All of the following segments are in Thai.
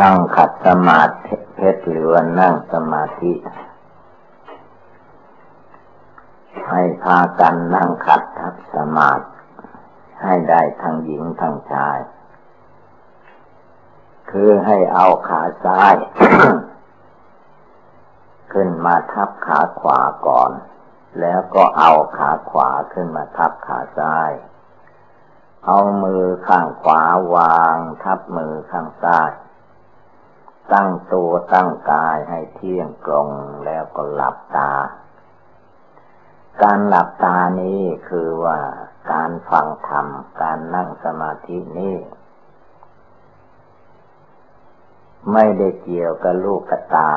นั่งขัดสมาธิเพชรหรือว่านั่งสมาธิ ให้พากันนั่งขัดทับสมาธิให้ได้ทั้งหญิงทั้งชาย คือให้เอาขาซ้าย ขึ้นมาทับขาขวาก่อน แล้วก็เอาขาขวาขึ้นมาทับขาซ้าย เอามือข้างขวาวางทับมือข้างซ้าย ตั้งตัวตั้งกายให้เที่ยงตรงแล้วก็หลับตา การหลับตานี้คือว่าการฟังธรรม การนั่งสมาธินี้ไม่ได้เกี่ยวกับลูกตา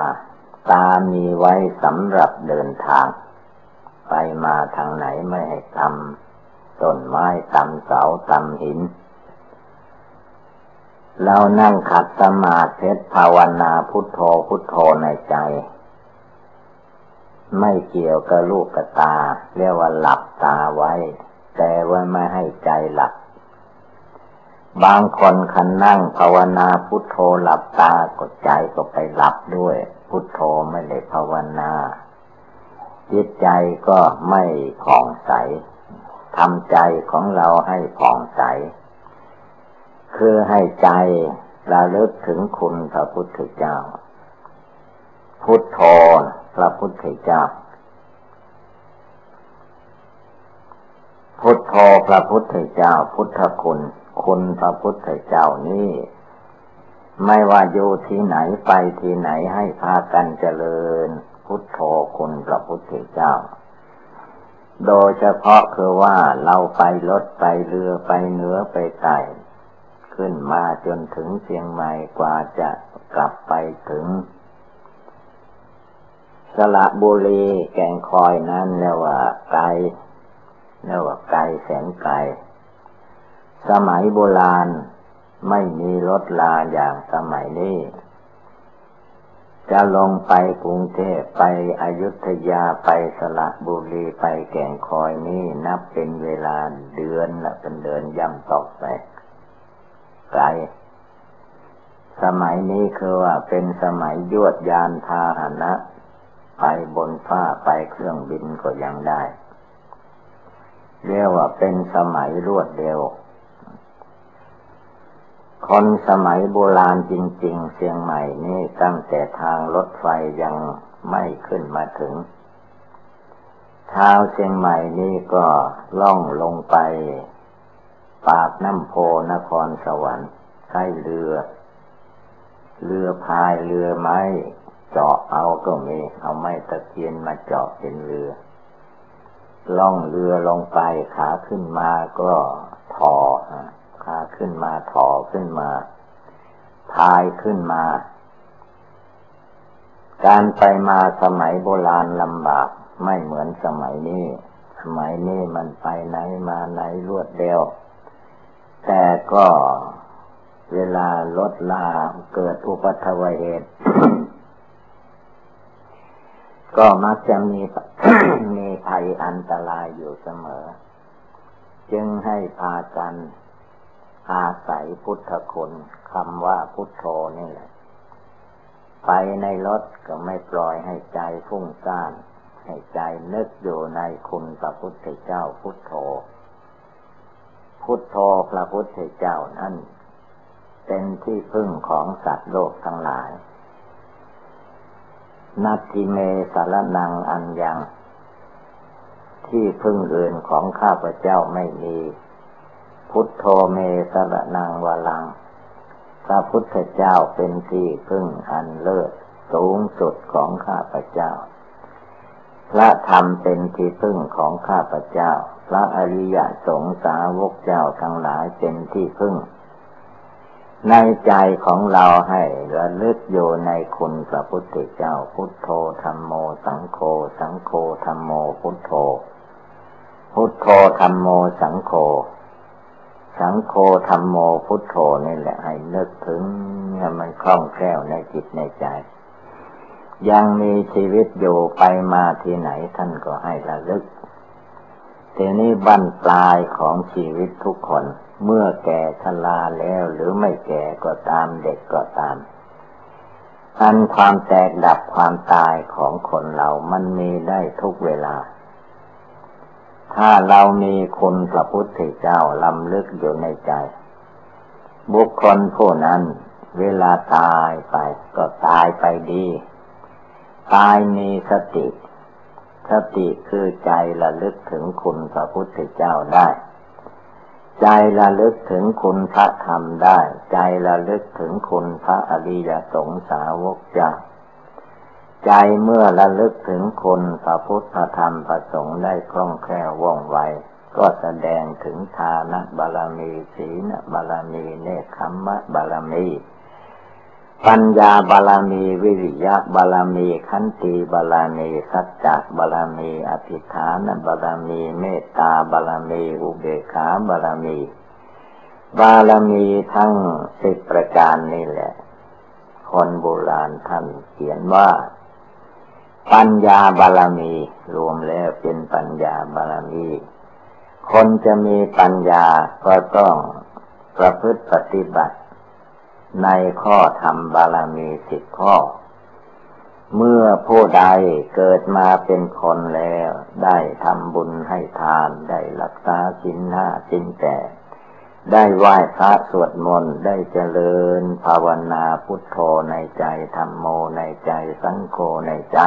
ตามีไว้สำหรับเดินทาง ไปมาทางไหนไม่ให้ทำต้นไม้ตำเสาตำหิน เรานั่งขัดสมาธิภาวนาพุทโธพุทโธในใจ ไม่เกี่ยวกับลูกกตา เรียกว่าหลับตาไว้ แต่ว่าไม่ให้ใจหลับบางคนคันนั่งภาวนาพุทโธหลับตากดใจก็ไปหลับด้วย พุทโธไม่ได้ภาวนาจิตใจก็ไม่ผ่องใสทำใจของเราให้ผ่องใส คือให้ใจระลึกถึงคุณพระพุทธเจ้า พุทโธพระพุทธเจ้า พุทโธพระพุทธเจ้า พุทธคุณ คุณพระพุทธเจ้านี่ไม่ว่าอยู่ที่ไหนไปที่ไหนให้พากันเจริญ พุทโธคุณพระพุทธเจ้า โดยเฉพาะคือว่าเราไปรถไปเรือไปเหนือไปใต้ ขึ้นมาจนถึงเชียงใหม่กว่าจะกลับไปถึง สระบุรีแก่งคอยนั้นเรียกว่าไกลเรียกว่าไกลแสนไกล สมัยโบราณไม่มีรถลาอย่างสมัยนี้จะลงไปกรุงเทพไปอยุธยาไปสระบุรีไปแก่งคอยนี่นับเป็นเวลาเดือนละเป็นเดือนย่ำตอกไป ไกล สมัยนี้คือว่าเป็นสมัยยวดยานพาหนะ ไปบนฟ้าไปเครื่องบินก็ยังได้ เรียกว่าเป็นสมัยรวดเร็ว คนสมัยโบราณจริง ๆ เชียงใหม่นี่ตั้งแต่ทางรถไฟยังไม่ขึ้นมาถึงเท้าเชียงใหม่นี่ก็ล่องลงไป ปากน้ำโพนครสวรรค์ใช้เรือ เรือพายเรือไม้เจาะเอาก็มี เอาไม้ตะเคียนมาเจาะเป็นเรือ ล่องเรือลงไปขาขึ้นมาก็ถอขาขึ้นมาถอขึ้นมาพายขึ้นมา การไปมาสมัยโบราณลำบากไม่เหมือนสมัยนี้ สมัยนี้มันไปไหนมาไหนรวดเร็ว แต่ก็เวลารถลาเกิดอุปัตวเหตุ ก็มักจะมีมีภัยอันตรายอยู่เสมอ จึงให้พากันอาศัยพุทธคุณคำว่าพุทโธนี่แหละ ไปในรถก็ไม่ปล่อยให้ใจฟุ้งซ่าน ให้ใจนึกอยู่ในคุณพระพุทธเจ้าพุทโธ พุทโธพระพุทธเจ้านั้นเป็นที่พึ่งของสัตว์โลกทั้งหลาย นัตติเมสารนังอันยัง ที่พึ่งอื่นของข้าพเจ้าไม่มี พุทโธเมสารนังวลัง พระพุทธเจ้าเป็นที่พึ่งอันเลิศสูงสุดของข้าพเจ้า พระธรรมเป็นที่พึ่งของข้าพเจ้า พระอริยสงสาวกเจ้าทั้งหลายเป็นที่พึ่ง ในใจของเราให้ระลึกอยู่ในคุณพระพุทธเจ้าพุทโธธรรมโม สังโฆสังโฆธรรมโมพุทโธ พุทโธธรรมโมสังโฆสังโฆธรรมโมพุทโธนี่แหละให้นึกถึงให้มันคล่องแคล่วในจิตในใจ ยังมีชีวิตอยู่ไปมาที่ไหนท่านก็ให้ระลึก ทีนี้บั้นปลายของชีวิตทุกคน เมื่อแก่ชราแล้วหรือไม่แก่ก็ตามเด็กก็ตาม อันความแตกดับความตายของคนเรามันมีได้ทุกเวลา ถ้าเรามีคุณพระพุทธเจ้าลำลึกอยู่ในใจ บุคคลผู้นั้น เวลาตายไปก็ตายไปดี ตายมีสติ สติคือใจระลึกถึงคุณพระพุทธเจ้าได้ ใจระลึกถึงคุณพระธรรมได้ ใจระลึกถึงคุณพระอริยสงสาวกเจ้าใจเมื่อระลึกถึงคุณพระพุทธธรรมประสงค์ได้คล่องแคล่วว่องไว ก็แสดงถึงทานบารมีศีลบารมีเนคขมมะบารมี ปัญญาบาลมีวิริยะบาลมีขันติบาลมีสัจจะบาลมีอธิฐานบาลมีเมตตาบาลมีอุเบกขาบาลมี บาลมีทั้งสิบประการนี่แหละ คนโบราณท่านเขียนว่า ปัญญาบาลมี รวมแล้วเป็นปัญญาบาลมี คนจะมีปัญญาก็ต้องประพฤติปฏิบัติ ในข้อธรรมบารมีสิบข้อ เมื่อผู้ใดเกิดมาเป็นคนแล้ว ได้ทำบุญให้ทาน ได้รักษาสินห้าสินแปดได้ไหว้พระสวดมนต์ ได้เจริญภาวนาพุทโธในใจธรรมโมในใจสังโฆในใจ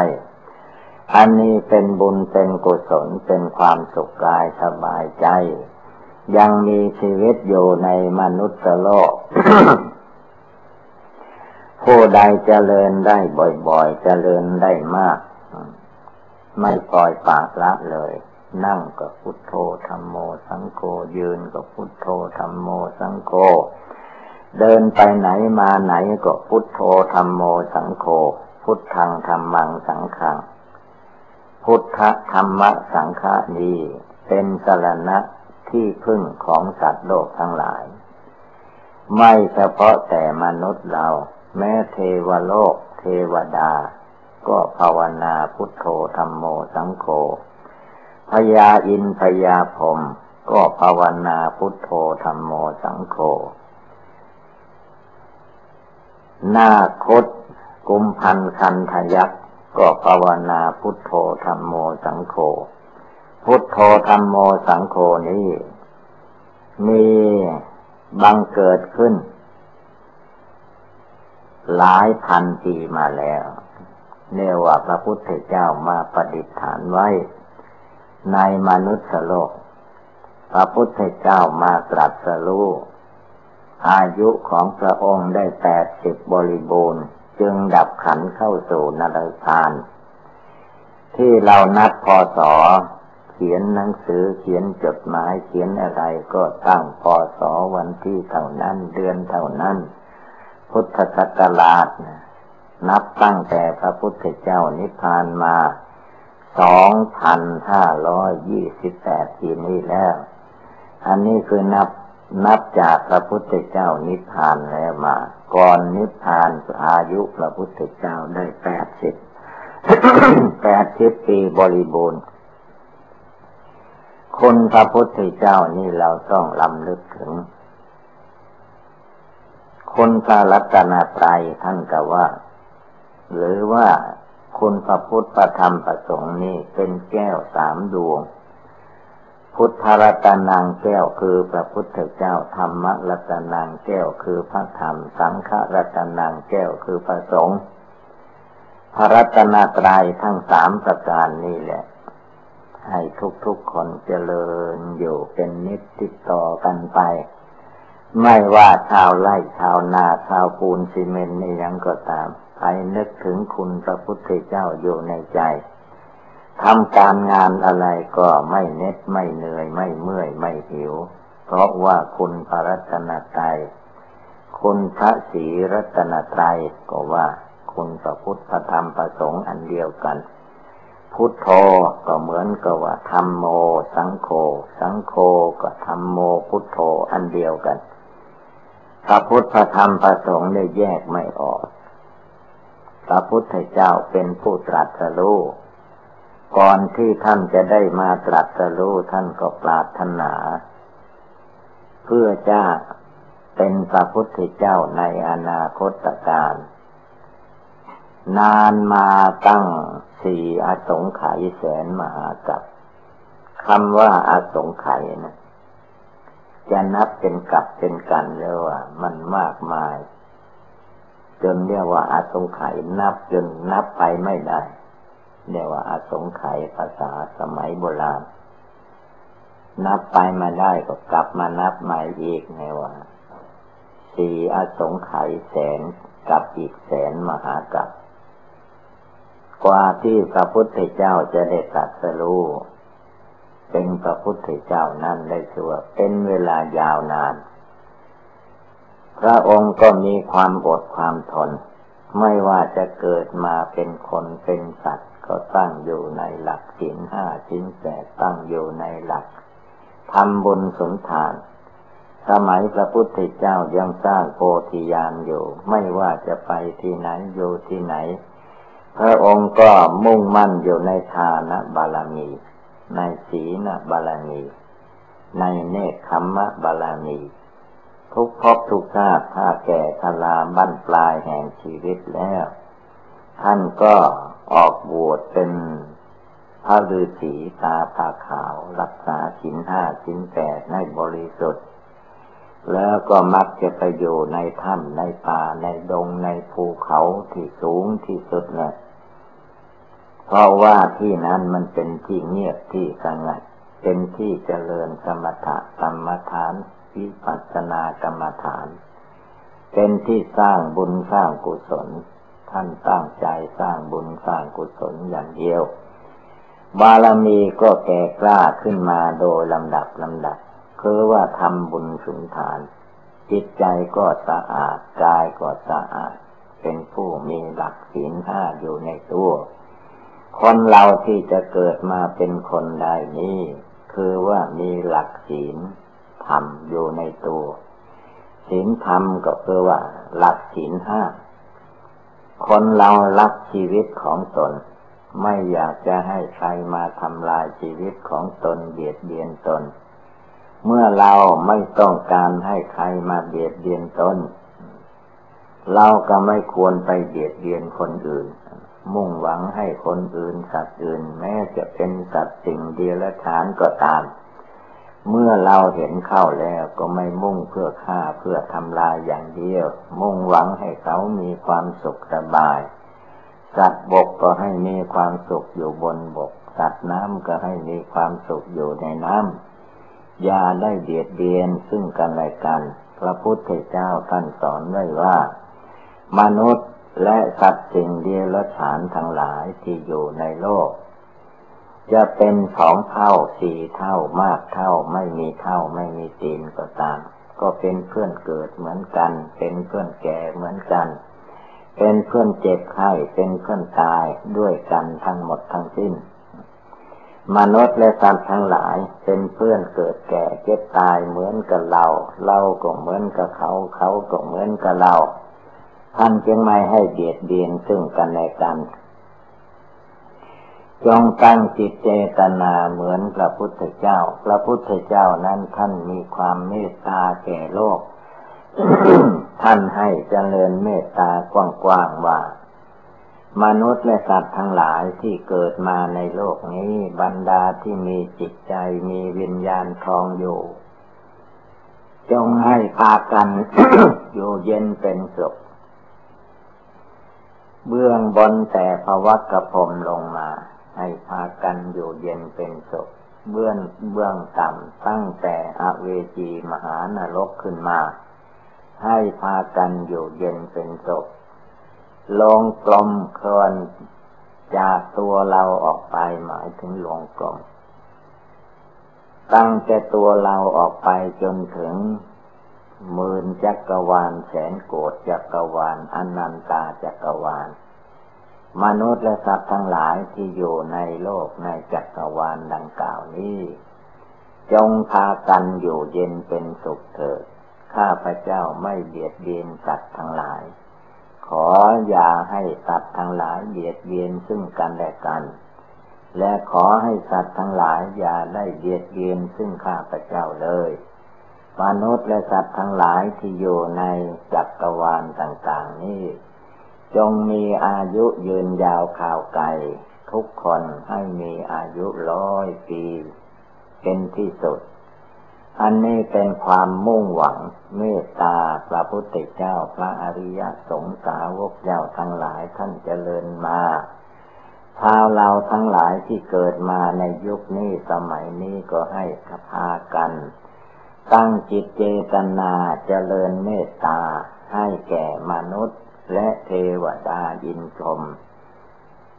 อันนี้เป็นบุญเป็นกุศลเป็นความสุขกายสบายใจ ยังมีชีวิตอยู่ในมนุษย์โลก ผู้ใดเจริญได้บ่อยๆ เจริญได้มาก ไม่ปล่อยปากละเลย นั่งก็พุทโธธรรมโมสังโฆยืนก็พุทโธธรรมโมสังโฆเดินไปไหนมาไหนก็พุทโธธรรมโมสังโฆพุทธังธรรมังสังขัง พุทธธรรมะสังฆานี้เป็นสรณะที่พึ่งของสัตว์โลกทั้งหลาย ไม่เฉพาะแต่มนุษย์เรา แม้เทวโลก เทวดา ก็ภาวนาพุทโธธรรมโมสังโฆพญาอินพญาพรมก็ภาวนาพุทโธธรรมโมสังโฆนาคตกุมพันคันทยักษ์ก็ภาวนาพุทโธธรรมโมสังโฆพุทโธธรรมโมสังโฆนี้ มีบังเกิดขึ้น หลายพันปีมาแล้วเนียว่าพระพุทธเจ้ามาประดิษฐานไว้ ในมนุษย์โลก พระพุทธเจ้ามาตรัสรู้อายุของพระองค์ได้แปดสิบบริบูรณ์ จึงดับขันเข้าสู่นรกาน ที่เรานัดพอสอเขียนหนังสือเขียนจดหมายเขียนอะไรก็ตั้งพอสอวันที่เท่านั้นเดือนเท่านั้น พุทธศักราชนับตั้งแต่พระพุทธเจ้านิพพานมาสองพันห้าร้อยยี่สิบแปดปีนี้แล้ว อันนี้คือนับนับจากพระพุทธเจ้านิพพานแล้วมา ก่อนนิพพานอายุพระพุทธเจ้าได้แปดสิบแปดสิบปีบริบูรณ์คนพระพุทธเจ้านี่เราต้องลำลึกถึง คุณพระรัตนตรัยท่านก็ว่า หรือว่าคุณพระพุทธประธรรมประสงค์นี้เป็นแก้วสามดวง พุทธรัตนังแก้วคือพระพุทธเจ้าธรรมรัตนังแก้วคือพระธรรม สังฆรัตนังแก้วคือพระสงฆ์พระรัตนตรัยทั้งสามประการนี้แหละ ให้ทุกๆคนเจริญอยู่เป็นนิจติดต่อกันไป ไม่ว่าชาวไร่ชาวนาชาวปูนซีเมนต์นี่ยังก็ตามใครนึกถึงคุณพระพุทธเจ้าอยู่ในใจทำการงานอะไรก็ไม่เน็ดไม่เหนื่อยไม่เมื่อยไม่หิว เพราะว่าคุณพระรัตนตรัยคุณพระศรีรัตนตรัยก็ว่า คุณพระพุทธธรรมประสงค์อันเดียวกัน พุทโธก็เหมือนกับว่าธรรมโม สังโฆสังโฆก็ธรรมโมพุทโธอันเดียวกัน พระพุทธธรรมประสงค์ได้แยกไม่ออก พระพุทธเจ้าเป็นผู้ตรัสรู้ก่อนที่ท่านจะได้มาตรัสรู้ท่านก็ปรารถนา เพื่อจะเป็นพระพุทธเจ้าในอนาคตการ นานมาตั้งสี่อสงไขยแสนมหากับคำว่าอาสงไขยนะ จะนับเป็นกับเป็นกันเรียกว่า มันมากมาย จนเรียกว่าอาสงไขยนับจนนับไปไม่ได้ เรียกว่าอาสงไขยภาษาสมัยโบราณ นับไปมาได้ก็กลับมานับใหม่อีกในว่าสี่อสงไขยแสนกับอีกแสนมหากับกว่าที่พระพุทธเจ้าจะได้ตรัสรู้ เป็นพระพุทธเจ้านั้นได้ชื่อว่าเป็นเวลายาวนาน พระองค์ก็มีความอดความทน ไม่ว่าจะเกิดมาเป็นคนเป็นสัตว์ ก็ตั้งอยู่ในหลักศีลห้าศีลแปดตั้งอยู่ในหลักทำบุญสมทาน สมัยพระพุทธเจ้ายังสร้างโพธิญาณอยู่ ไม่ว่าจะไปที่ไหนอยู่ที่ไหน พระองค์ก็มุ่งมั่นอยู่ในทานบารมี ในศีลบาลานีในเนคขมมะบาลานีทุกภพทุกชาติถ้าแก่ทลาบั้นปลายแห่งชีวิตแล้ว ท่านก็ออกบวชเป็นพระฤาษีตาผาขาว รักษาสินห้าสินแปดในบริสุทธิ์ แล้วก็มักจะไปอยู่ในถ้ำในป่าในดงในภูเขาที่สูงที่สุดเนี่ย เพราะว่าที่นั้นมันเป็นที่เงียบที่สงัด เป็นที่เจริญสมถะกรรมฐานวิปัสสนากรรมฐาน เป็นที่สร้างบุญสร้างกุศล ท่านตั้งใจสร้างบุญสร้างกุศลอย่างเดียว บารมีก็แก่กล้าขึ้นมาโดยลำดับลำดับคือว่าทำบุญสุนทาน จิตใจก็สะอาดกายก็สะอาด เป็นผู้มีหลักศีลห้าอยู่ในตัว คนเราที่จะเกิดมาเป็นคนได้นี้ คือว่ามีหลักศีลธรรมอยู่ในตัวศีลธรรมก็คือว่า หลักศีลห้าคนเรารักชีวิตของตน ไม่อยากจะให้ใครมาทำลายชีวิตของตนเบียดเบียนตน เมื่อเราไม่ต้องการให้ใครมาเบียดเบียนตน เราก็ไม่ควรไปเบียดเบียนคนอื่น มุ่งหวังให้คนอื่นสัตว์อื่น แม้จะเป็นสัตว์สิ่งเดียละฐานก็ตาม เมื่อเราเห็นเข้าแล้วก็ไม่มุ่งเพื่อฆ่าเพื่อทำลายอย่างเดียว มุ่งหวังให้เขามีความสุขสบาย สัตว์บกก็ให้มีความสุขอยู่บนบก สัตว์น้ำก็ให้มีความสุขอยู่ในน้ำอย่าได้เบียดเบียนซึ่งกันและกัน พระพุทธเจ้าท่านสอนไว้ว่า มนุษย์ และสัตว์สิ่งเดียรฉานทั้งหลายที่อยู่ในโลก จะเป็นสองเท่าสี่เท่ามากเท่าไม่มีเท่าไม่มีตีนก็ตาม ก็เป็นเพื่อนเกิดเหมือนกัน เป็นเพื่อนแก่เหมือนกัน เป็นเพื่อนเจ็บไข้เป็นเพื่อนตายด้วยกันทั้งหมดทั้งสิ้น มนุษย์และสัตว์ทั้งหลายเป็นเพื่อนเกิดแก่เจ็บตายเหมือนกับเรา เราก็เหมือนกับเขาเขาก็เหมือนกับเรา ท่านจึงไม่ให้เบียดเบียนซึ่งกันและกัน จงตั้งจิตเจตนาเหมือนพระพุทธเจ้า พระพุทธเจ้านั้นท่านมีความเมตตาแก่โลก ท่านให้เจริญเมตตากว้างๆว่า มนุษย์และสัตว์ทั้งหลายที่เกิดมาในโลกนี้บรรดาที่มีจิตใจมีวิญญาณคลองอยู่จงให้พากันอยู่เย็นเป็นสุข เบื้องบนแต่ภวักพรมลงมา ให้พากันอยู่เย็นเป็นสุข เบื้องเบื้องต่ำตั้งแต่อเวจีมหานรกขึ้นมา ให้พากันอยู่เย็นเป็นสุขลงกลมเคลื่อนจากตัวเราออกไปหมายถึงลงกลมตั้งแต่ตัวเราออกไปจนถึง หมื่นจักรวาลแสนโกดจักรวาลอนันตาจักรวาล มนุษย์และสัตว์ทั้งหลายที่อยู่ในโลกในจักรวาลดังกล่าวนี้ จงพากันอยู่เย็นเป็นสุขเถิดข้าพระเจ้าไม่เบียดเบียนสัตว์ทั้งหลาย ขออย่าให้สัตว์ทั้งหลายเบียดเบียนซึ่งกันและกัน และขอให้สัตว์ทั้งหลายอย่าได้เบียดเบียนซึ่งข้าพระเจ้าเลย มนุษย์และสัตว์ทั้งหลายที่อยู่ในจักรวาลต่างๆนี้ จงมีอายุยืนยาวข่าวไกลทุกคนให้มีอายุร้อยปี เป็นที่สุด อันนี้เป็นความมุ่งหวังเมตตาพระพุทธเจ้าพระอริยสงสาวกเจ้าทั้งหลายท่านเจริญมาชาวเราทั้งหลายที่เกิดมาในยุคนี้สมัยนี้ก็ให้พากัน ตั้งจิตเจตนาเจริญเมตตาให้แก่มนุษย์ และเทวดาอินทรม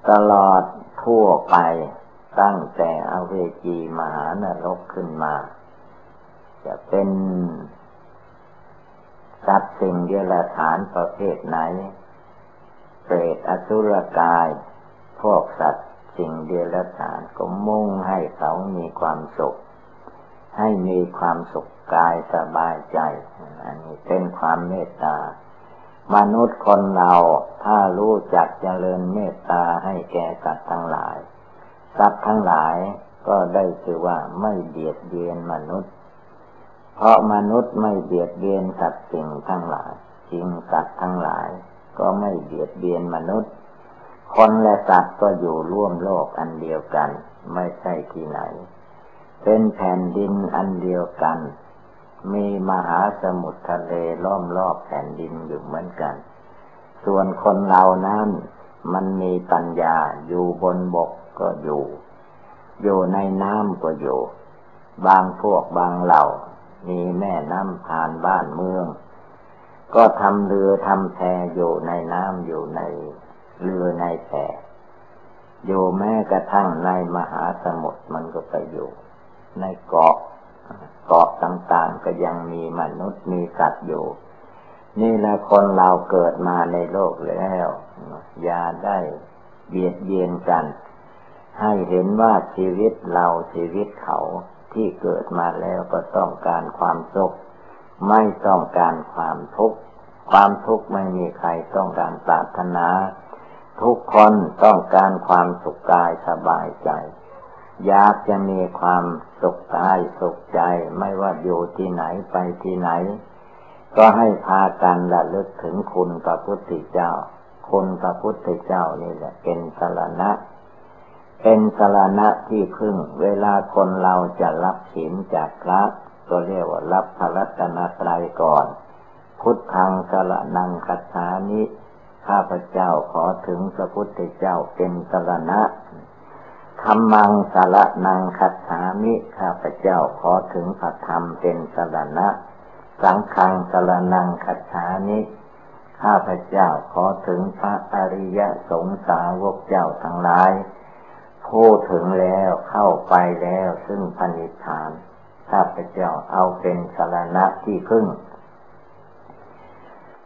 ตลอดทั่วไปตั้งแต่อเวจีมหานรกขึ้นมา จะเป็นสัตว์สิ่งเดรัจฉานประเภทไหน เปรตอสุรกาย พวกสัตว์สิ่งเดรัจฉานก็มุ่งให้เขามีความสุข ให้มีความสุข กายสบายใจ อันนี้เป็นความเมตตามนุษย์คนเราถ้ารู้จักเจริญเมตตาให้แก่สัตว์ทั้งหลาย สัตว์ทั้งหลายก็ได้ชื่อว่าไม่เบียดเบียนมนุษย์ เพราะมนุษย์ไม่เบียดเบียนสัตว์สิ่งทั้งหลายจริงสัตว์ทั้งหลาย ก็ไม่เบียดเบียนมนุษย์ คนและสัตว์ก็อยู่ร่วมโลกอันเดียวกัน ไม่ใช่ที่ไหน เป็นแผ่นดินอันเดียวกัน มีมหาสมุทรทะเลล้อมรอบแผ่นดินอยู่เหมือนกัน ส่วนคนเรานั้นมันมีปัญญาอยู่บนบกก็อยู่ อยู่ในน้ำก็อยู่ บางพวกบางเหล่า มีแม่น้ำผ่านบ้านเมือง ก็ทำเรือทำแพอยู่ในน้ำอยู่ในเรือในแพอยู่แม้กระทั่งในมหาสมุทรมันก็ไปอยู่ ในเกาะ เกาะต่างๆก็ยังมีมนุษย์มีสัตว์อยู่ นี่แหละคนเราเกิดมาในโลกแล้ว อย่าได้เบียดเบียนกัน ให้เห็นว่าชีวิตเราชีวิตเขาที่เกิดมาแล้วก็ต้องการความสุข ไม่ต้องการความทุกข์ความทุกข์ไม่มีใครต้องการปรารถนา ทุกคนต้องการความสุขกายสบายใจ อยากจะมีความสุขกายสุขใจ ไม่ว่าอยู่ที่ไหนไปที่ไหน ก็ให้พากันระลึกถึงคุณพระพุทธเจ้า คุณพระพุทธเจ้านี่แหละ เป็นสารณะ เป็นสารณะที่พึ่ง เวลาคนเราจะรับศีลจากพระก็เรียกว่ารับพระรัตนตรัยก่อน พุทธังสารนังคัจฉานิข้าพเจ้าขอถึงพระพุทธเจ้าเป็นสารณะ ธรรมังสารนังคัจฉามิข้าพเจ้าขอถึงพระธรรมเป็นสารณะ สังฆังสารนังคัจฉามิข้าพเจ้าขอถึงพระอริยสงสาวกเจ้าทั้งหลายพูดถึงแล้วเข้าไปแล้วซึ่งพนิพานข้าพเจ้าเอาเป็นสารณะที่พึ่ง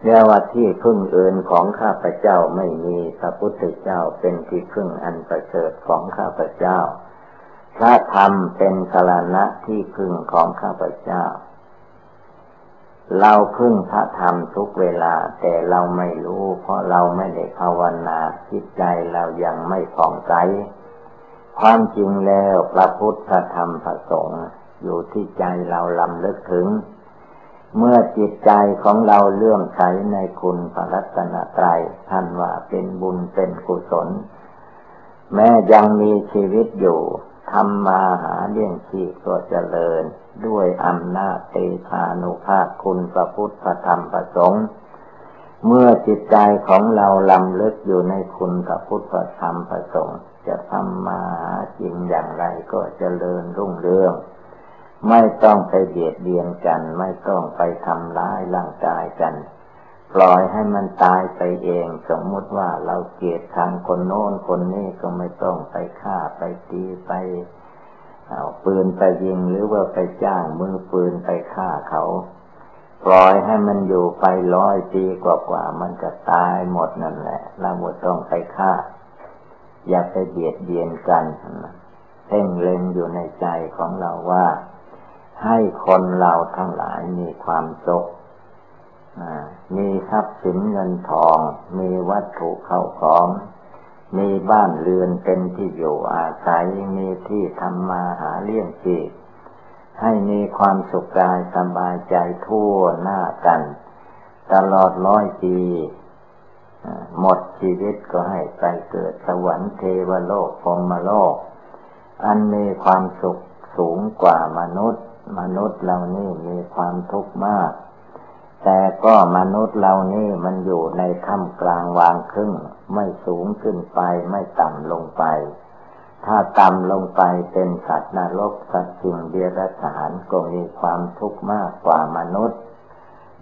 ยกว่าที่พึ่งอื่นของข้าพเจ้าไม่มีพระพุทธเจ้าเป็นที่พึ่งอันประเสริฐของข้าพเจ้า พระธรรมเป็นสารณะที่พึ่งของข้าพเจ้า เราพึ่งพระธรรมทุกเวลาแต่เราไม่รู้ เพราะเราไม่ได้ภาวนาจิตใจเรายังไม่ผ่องใสความจริงแล้วพระพุทธธรรมพระสงฆ์อยู่ที่ใจเราลำลึกถึง เมื่อจิตใจของเราเลื่อมใสในคุณพระรัตนตรัยท่านว่าเป็นบุญเป็นกุศล แม้ยังมีชีวิตอยู่ทำมาหาเลี้ยงชีพก็เจริญ ด้วยอำนาจเตชานุภาพคุณพระพุทธธรรมประสงค์ เมื่อจิตใจของเราลำลึกอยู่ในคุณพระพุทธธรรมประสงค์ จะทำมาหาจริงอย่างไรก็เจริญรุ่งเรือง ไม่ต้องไปเบียดเบียนกัน ไม่ต้องไปทำร้ายร่างกายกัน ปล่อยให้มันตายไปเอง สมมติว่าเราเกลียดทางคนโน้นคนนี้ก็ไม่ต้องไปฆ่าไปตีไปเอาปืนไปยิงหรือว่าไปจ้างมือปืนไปฆ่าเขา ปล่อยให้มันอยู่ไปร้อยปีกว่าๆมันจะตายหมดนั่นแหละ เราไม่ต้องไปฆ่า อย่าไปเบียดเบียนกันเพ่งเล็งอยู่ในใจของเราว่า ให้คนเราทั้งหลายมีความสุขมีทรัพย์สินเงินทอง มีวัตถุเข้าของ มีบ้านเรือนเป็นที่อยู่อาศัย มีที่ทำมาหาเลี้ยงชีพให้มีความสุขกายสบายใจทั่วหน้ากัน ตลอดร้อยปีหมดชีวิตก็ให้ไปเกิดสวรรค์เทวโลกพรมโลก อันมีความสุขสูงกว่ามนุษย์ มนุษย์เหล่านี้มีความทุกข์มาก แต่ก็มนุษย์เหล่านี้มันอยู่ในท่ามกลางวางครึ่ง ไม่สูงขึ้นไปไม่ต่ำลงไป ถ้าต่ำลงไปเป็นสัตว์นรกสัตว์สิ่งเดียรฉานก็มีความทุกข์มากกว่ามนุษย์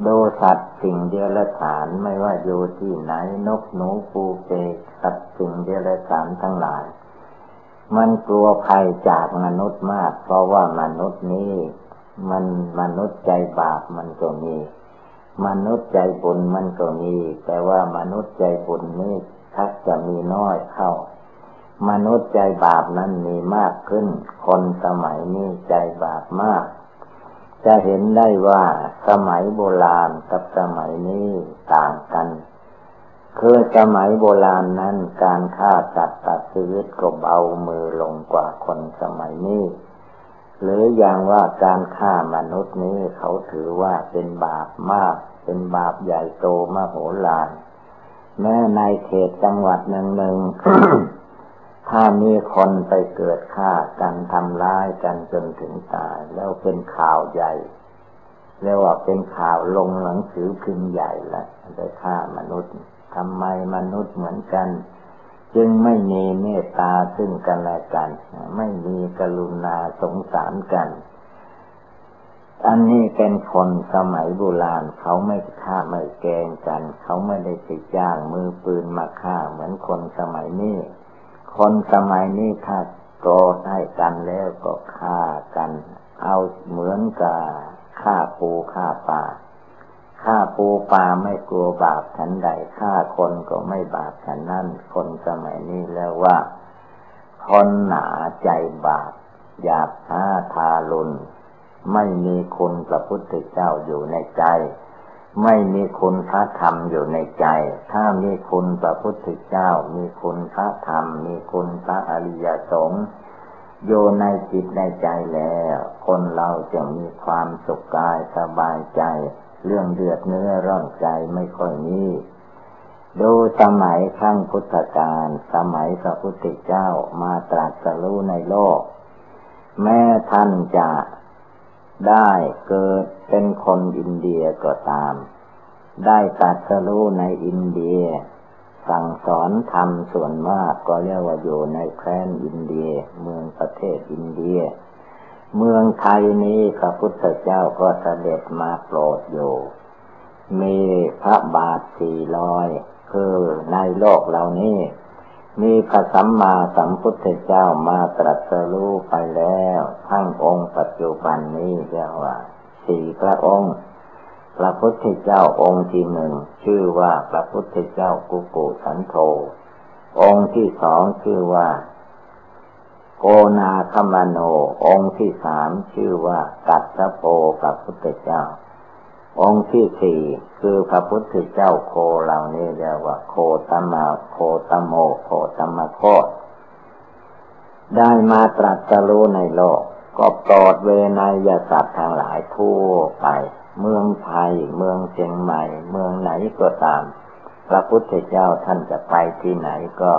ดูสัตว์สิ่งเดียรฉานไม่ว่าอยู่ที่ไหนนกหนูปูเปกสัตว์สิ่งเดียรฉานทั้งหลาย มันกลัวภัยจากมนุษย์มาก เพราะว่ามนุษย์นี้มันมนุษย์ใจบาปมันก็มี มนุษย์ใจบุญมันก็มี แต่ว่ามนุษย์ใจบุญนี่ทักจะมีน้อยเข้า มนุษย์ใจบาปนั้นมีมากขึ้น คนสมัยนี้ใจบาปมาก จะเห็นได้ว่าสมัยโบราณกับสมัยนี้ต่างกัน คือสมัยโบราณนั้นการฆ่าสัตว์ตัดชีวิตก็เบามือลงกว่าคนสมัยนี้ หรืออย่างว่าการฆ่ามนุษย์นี้เขาถือว่าเป็นบาปมาก เป็นบาปใหญ่โตมโหฬารแม้ในเขตจังหวัดหนึ่งหนึ่งถ้ามีคนไปเกิดฆ่ากันทำร้ายกันจนถึงตาย แล้วเป็นข่าวใหญ่เรียกว่าเป็นข่าวลงหนังสือพิมพ์ใหญ่ละไปฆ่ามนุษย์ ทำไมมนุษย์เหมือนกัน จึงไม่มีเมตตาซึ่งกันและกัน ไม่มีกรุณาสงสารกัน อันนี้เป็นคนสมัยโบราณเขาไม่ฆ่าไม่แกงกัน เขาไม่ได้ติดจ้างมือปืนมาฆ่าเหมือนคนสมัยนี้ คนสมัยนี้ถ้าโกรธให้กันแล้วก็ฆ่ากัน เอาเหมือนกับฆ่าปูฆ่าปลา ฆ่าปูปลาไม่กลัวบาปฉันใดฆ่าคนก็ไม่บาปฉันนั่นคนสมัยนี้แล้วว่า คนหนาใจบาปหยาบช้าทารุณไม่มีคุณพระพุทธเจ้าอยู่ในใจ ไม่มีคุณพระธรรมอยู่ในใจ ถ้ามีคุณพระพุทธเจ้า มีคุณพระธรรม มีคุณพระอริยสงฆ์อยู่ในจิตในใจแล้ว คนเราจะมีความสุขกายสบายใจ เรื่องเดือดเนื้อร้อนใจไม่ค่อยมีดูสมัยขั้งพุทธกาลสมัยพระพุทธเจ้ามาตรัสรู้ในโลก แม้ท่านจะได้เกิดเป็นคนอินเดียก็ตาม ได้ตรัสรู้ในอินเดีย สั่งสอนธรรมส่วนมากก็เรียกว่าอยู่ในแคว้นอินเดีย เมืองประเทศอินเดีย เมืองไทยนี้พระพุทธเจ้าก็เสด็จมาโปรดอยู่ มีพระบาทสี่ลอยคือในโลกเหล่านี้ มีพระสัมมาสัมพุทธเจ้ามาตรัสรู้ไปแล้ว ทั้งองค์ปัจจุบันนี้เรียกว่าสี่พระองค์ พระพุทธเจ้าองค์ที่หนึ่งชื่อว่าพระพุทธเจ้ากุกุสันโธองค์ที่สองชื่อว่า นาคมโน องค์ที่สามชื่อว่ากัตถโปพระพุทธเจ้า องค์ที่สี่คือพระพุทธเจ้าโคเหล่านี้เรียกว่า โคตมาโคตโม โคตมโคตได้มาตรัสรู้ในโลก ก็ปลอดเวนยสัตว์ทางหลายทั่วไป เมืองไทย เมืองเชียงใหม่ เมืองไหนก็ตาม พระพุทธเจ้าท่านจะไปที่ไหนก็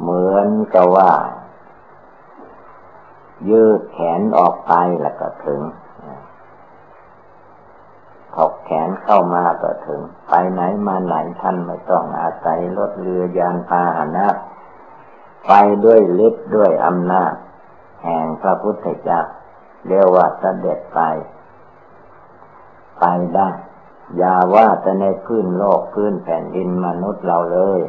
เหมือนกับว่า ยืดแขนออกไปแล้วก็ถึงถกแขนเข้ามาก็ถึง ไปไหนมาไหนท่านไม่ต้องอาศัยรถเรือยานพาหนะ ไปด้วยฤทธิ์ด้วยอำนาจ แห่งพระพุทธเจ้าเรียกว่าเสด็จไป ไปได้ อย่าว่าแต่ในพื้นโลกพื้นแผ่นดินมนุษย์เราเลย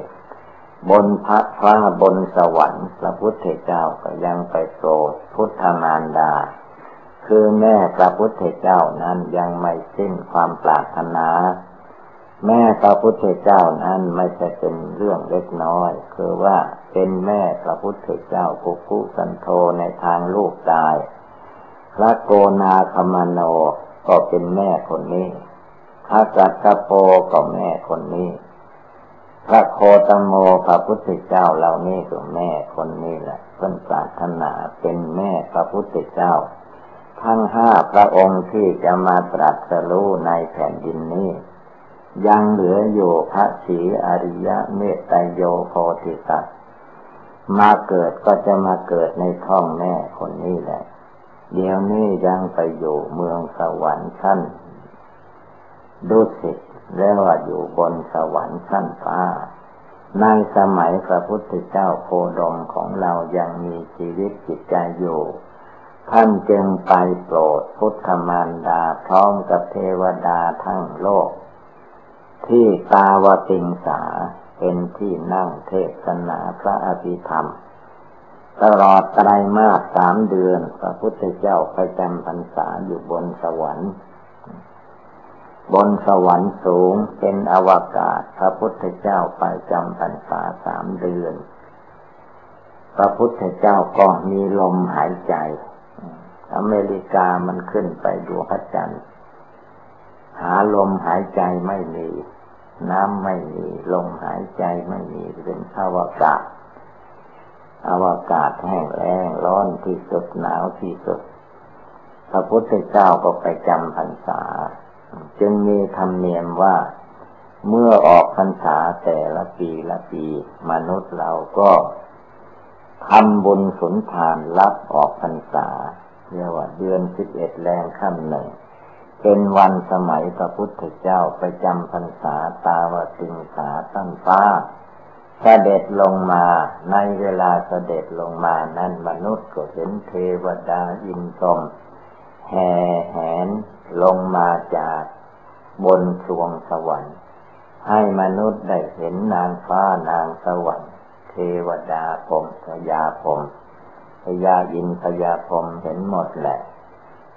บนพระฟ้าบนสวรรค์พระพุทธเจ้าก็ยังไปโปรดพุทธมารดา คือแม่พระพุทธเจ้านั้นยังไม่สิ้นความปรารถนา แม่พระพุทธเจ้านั้นไม่ใช่เป็นเรื่องเล็กน้อย คือว่าเป็นแม่พระพุทธเจ้ากุกุสันโธในทางลูกตาย พระโกนาคมโนก็เป็นแม่คนนี้พระกัตตโปก็แม่คนนี้ พระโคตโมพระพุทธเจ้าเหล่านี้ก็แม่คนนี้แหละเป็นปรารถนาเป็นแม่พระพุทธเจ้า ทั้งห้าพระองค์ที่จะมาตรัสรู้ในแผ่นดินนี้ ยังเหลืออยู่พระศีอริยะเมตไตโยโพธิสัตว์มาเกิดก็จะมาเกิดในท้องแม่คนนี้แหละ เดี๋ยวนี้ยังไปอยู่เมืองสวรรค์ชั้นดุสิต เรียกว่าอยู่บนสวรรค์ชั้นฟ้า ในสมัยพระพุทธเจ้าโคดมของเรายังมีชีวิตจิตใจอยู่ท่านจึงไปโปรดพุทธมารดาพร้อมกับเทวดาทั้งโลก ที่ตาวติงสาเป็นที่นั่งเทศนาพระอภิธรรม ตลอดไตรมาสสามเดือน พระพุทธเจ้าประจำพรรษาอยู่บนสวรรค์ บนสวรรค์สูงเป็นอวกาศ พระพุทธเจ้าไปจำพรรษาสามเดือน พระพุทธเจ้าก็มีลมหายใจ อเมริกามันขึ้นไปดูพระจันทร์หาลมหายใจไม่มี น้ำไม่มี ลมหายใจไม่มี เป็นอวกาศ อวกาศแห้งแล้งร้อนที่สุดหนาวที่สุด พระพุทธเจ้าก็ไปจำพรรษา จึงมีธรรมเนียมว่าเมื่อออกพรรษาแต่ละปีละปีมนุษย์เราก็ทำบุญสุนทานรับออกพรรษาเรียกว่าเดือนสิบเอ็ดแรงขั้นหนึ่ง เป็นวันสมัยพระพุทธเจ้าไปจำพรรษาตาวติงสาตั้งฟ้าเสด็จลงมาในเวลาเสด็จลงมานั้นมนุษย์ก็เห็นเทวดาอินทรแห่แหน ลงมาจากบนสวงสวรรค์ ให้มนุษย์ได้เห็นนางฟ้านางสวรรค์ เทวดาพรมพยาพรมพยาอินพยาพรมเห็นหมดแหละ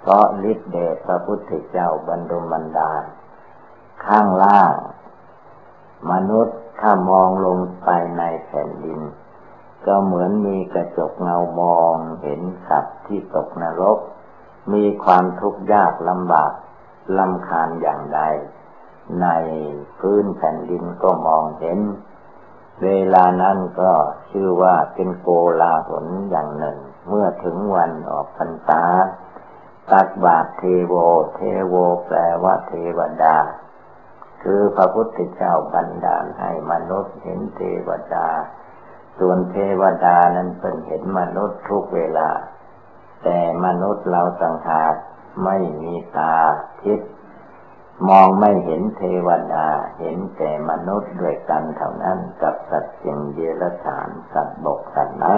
เพราะฤทธิเดชพระพุทธเจ้าบรรดุบันดาลข้างล่าง มนุษย์ถ้ามองลงไปในแผ่นดิน ก็เหมือนมีกระจกเงามองเห็นสัตว์ที่ตกนรก มีความทุกข์ยากลำบากลำคาญอย่างใด ในพื้นแผ่นดินก็มองเห็น เวลานั้นก็ชื่อว่าเป็นโกลาหลอย่างหนึ่ง เมื่อถึงวันออกพรรษาตักบาทเทโว เทโวแปลว่าเทวดา คือพระพุทธเจ้าบันดาลให้มนุษย์เห็นเทวดา ส่วนเทวดานั้นเป็นเห็นมนุษย์ทุกเวลา แต่มนุษย์เราต่างหากไม่มีตาทิพมองไม่เห็นเทวดา เห็นแต่มนุษย์ด้วยกันเท่านั้นกับสัตว์สิ่งเดรัจฉานสัตว์บกสัตว์น้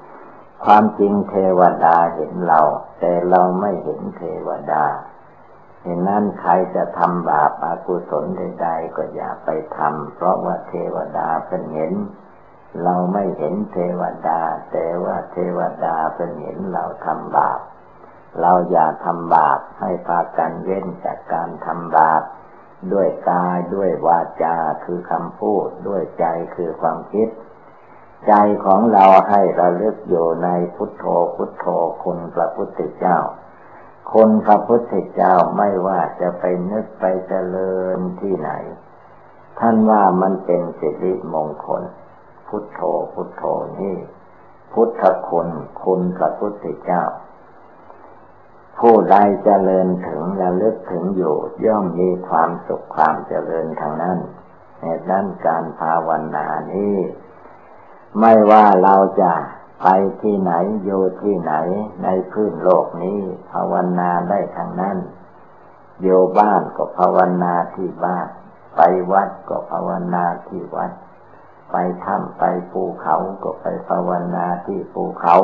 ำความจริงเทวดาเห็นเรา แต่เราไม่เห็นเทวดาเห็นนั้นใครจะทำบาปอากุศลใดๆก็อย่าไปทำเพราะว่าเทวดาเป็นเห็น เราไม่เห็นเทวดา แต่ว่าเทวดาเป็นเห็นเราทำบาป เราอย่าทำบาปให้พากันเว้นจากการทำบาป ด้วยกายด้วยวาจาคือคำพูดด้วยใจคือความคิด ใจของเราให้ระลึกอยู่ในพุทโธพุทโธคุณพระพุทธเจ้าคุณพระพุทธเจ้าไม่ว่าจะไปนึกไปเจริญที่ไหน ท่านว่ามันเป็นสิริมงคล พุทโธพุทโธนี่พุทธคุณคุณพระพุทธเจ้า ผู้ใดเจริญถึงระลึกถึงอยู่ย่อมมีความสุขความเจริญทางนั้นในด้านการภาวนานี้ ไม่ว่าเราจะไปที่ไหนอยู่ที่ไหนในพื้นโลกนี้ ภาวนาได้ทั้งนั้นอยู่บ้านก็ภาวนาที่บ้าน ไปวัดก็ภาวนาที่วัด ไปถ้ำไปภูเขาก็ไปภาวนาที่ภูเขา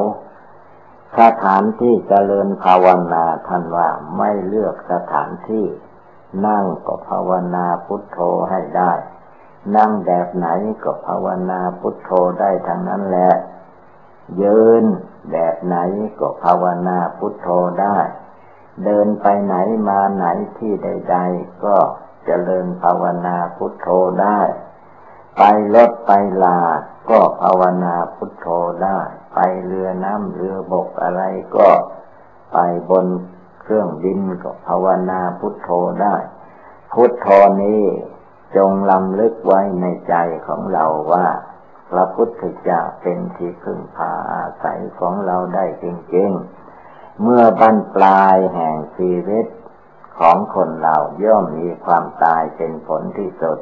สถานที่เจริญภาวนาท่านว่าไม่เลือกสถานที่ นั่งก็ภาวนาพุทโธให้ได้ นั่งแบบไหนก็ภาวนาพุทโธได้ทั้งนั้นแหละยืนแบบไหนก็ภาวนาพุทโธได้ เดินไปไหนมาไหนที่ใด ๆ ก็เจริญภาวนาพุทโธได้ ไปรถไปลา ก็ภาวนาพุทโธได้ ไปเรือน้ำเรือบกอะไรก็ไปบนเครื่องบินก็ภาวนาพุทโธได้ พุทโธนี้จงลำลึกไว้ในใจของเราว่า พระพุทธเจ้าเป็นที่พึ่งพาอาศัยของเราได้จริงๆ เมื่อบั้นปลายแห่งชีวิตขของคนเราย่อมมีความตายเป็นผลที่สุด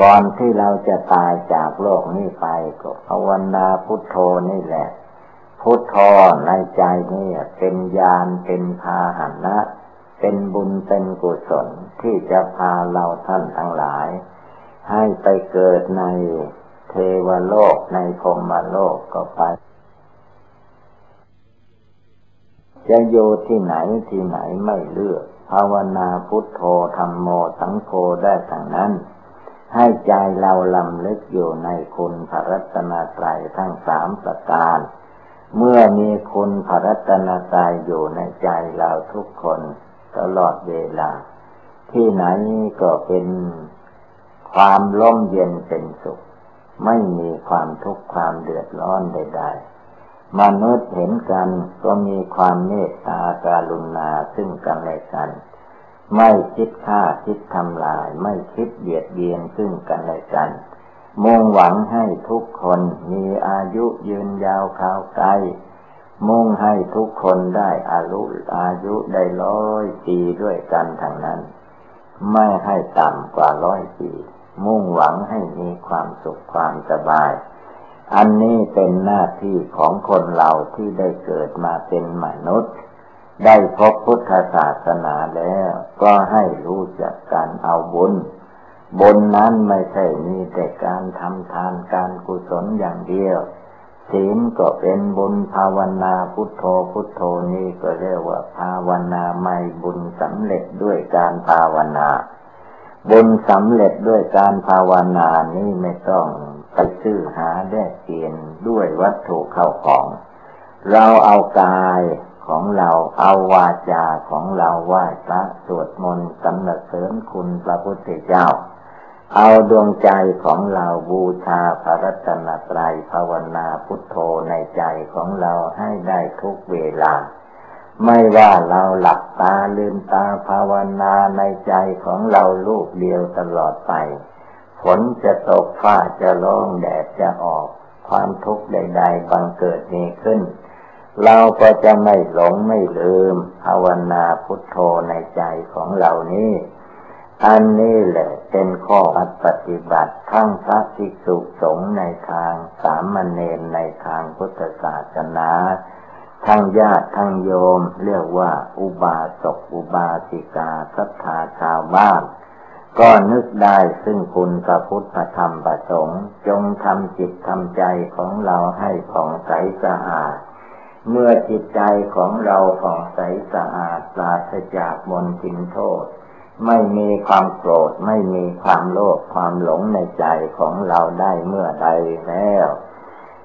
ก่อนที่เราจะตายจากโลกนี้ไปก็ภาวนาพุทโธนี่แหละ พุทโธในใจนี่เป็นญาณเป็นพาหนะ เป็นบุญเป็นกุศลที่จะพาเราท่านทั้งหลาย ให้ไปเกิดในเทวโลกในพรมโลกก็ไป จะอยู่ที่ไหนที่ไหนไม่เลือก ภาวนาพุทโธธรรมโมสังโฆได้ทั้งนั้น ให้ใจเราลำลึกอยู่ในคุณพระรัตนตรัยทั้งสามประการ เมื่อมีคุณพระรัตนตรัยอยู่ในใจเราทุกคนตลอดเวลา ที่ไหนก็เป็นความล่มเย็นเป็นสุข ไม่มีความทุกข์ความเดือดร้อนใด ๆ มนุษย์เห็นกันก็มีความเมตตาการุณาซึ่งกันและกัน ไม่คิดฆ่าคิดทำลาย ไม่คิดเบียดเบียนซึ่งกันและกัน มุ่งหวังให้ทุกคนมีอายุยืนยาวข่าวไกล มุ่งให้ทุกคนได้อายุอายุได้ร้อยปีด้วยกันทั้งนั้น ไม่ให้ต่ำกว่าร้อยปี มุ่งหวังให้มีความสุขความสบาย อันนี้เป็นหน้าที่ของคนเราที่ได้เกิดมาเป็นมนุษย์ ได้พบพุทธศาสนาแล้ว ก็ให้รู้จักการเอาบุญบุญนั้นไม่ใช่มีแต่การทำทานการกุศลอย่างเดียว ศีลก็เป็นบุญภาวนาพุทโธพุทโธนี่ก็เรียกว่าภาวนาไม่บุญสำเร็จด้วยการภาวนา บุญสำเร็จด้วยการภาวนานี้ไม่ต้องไปซื้อหาได้เปลี่ยนด้วยวัตถุเข้าของ เราเอากาย ของเราเอาวาจาของเราไหว้พระสวดมนต์สรรเสริญคุณพระพุทธเจ้า เอาดวงใจของเราบูชาพระรัตนตรัยภาวนาพุทโธในใจของเราให้ได้ทุกเวลา ไม่ว่าเราหลับตาลืมตาภาวนาในใจของเราลูกเดียวตลอดไปฝนจะตกฟ้าจะร้องแดดจะออก ความทุกข์ใด ๆ บังเกิดมีขึ้น เราก็จะไม่หลงไม่ลืมภาวนาพุทโธในใจของเรานี้ อันนี้แหละเป็นข้อปฏิบัติทั้งพระภิกษุสงฆ์ในทางสามเณรในทางพุทธศาสนาทั้งญาติทั้งโยมเรียกว่า อุบาสกอุบาสิกาศรัทธาชาวบ้านก็นึกได้ซึ่งคุณพระพุทธธรรมประสงค์ จงทำจิตทำใจของเราให้ผ่องใสสะอาด เมื่อจิตใจของเราผ่องใสสะอาดปราศจากมลทินโทษ ไม่มีความโกรธไม่มีความโลภความหลงในใจของเราได้เมื่อใดแล้ว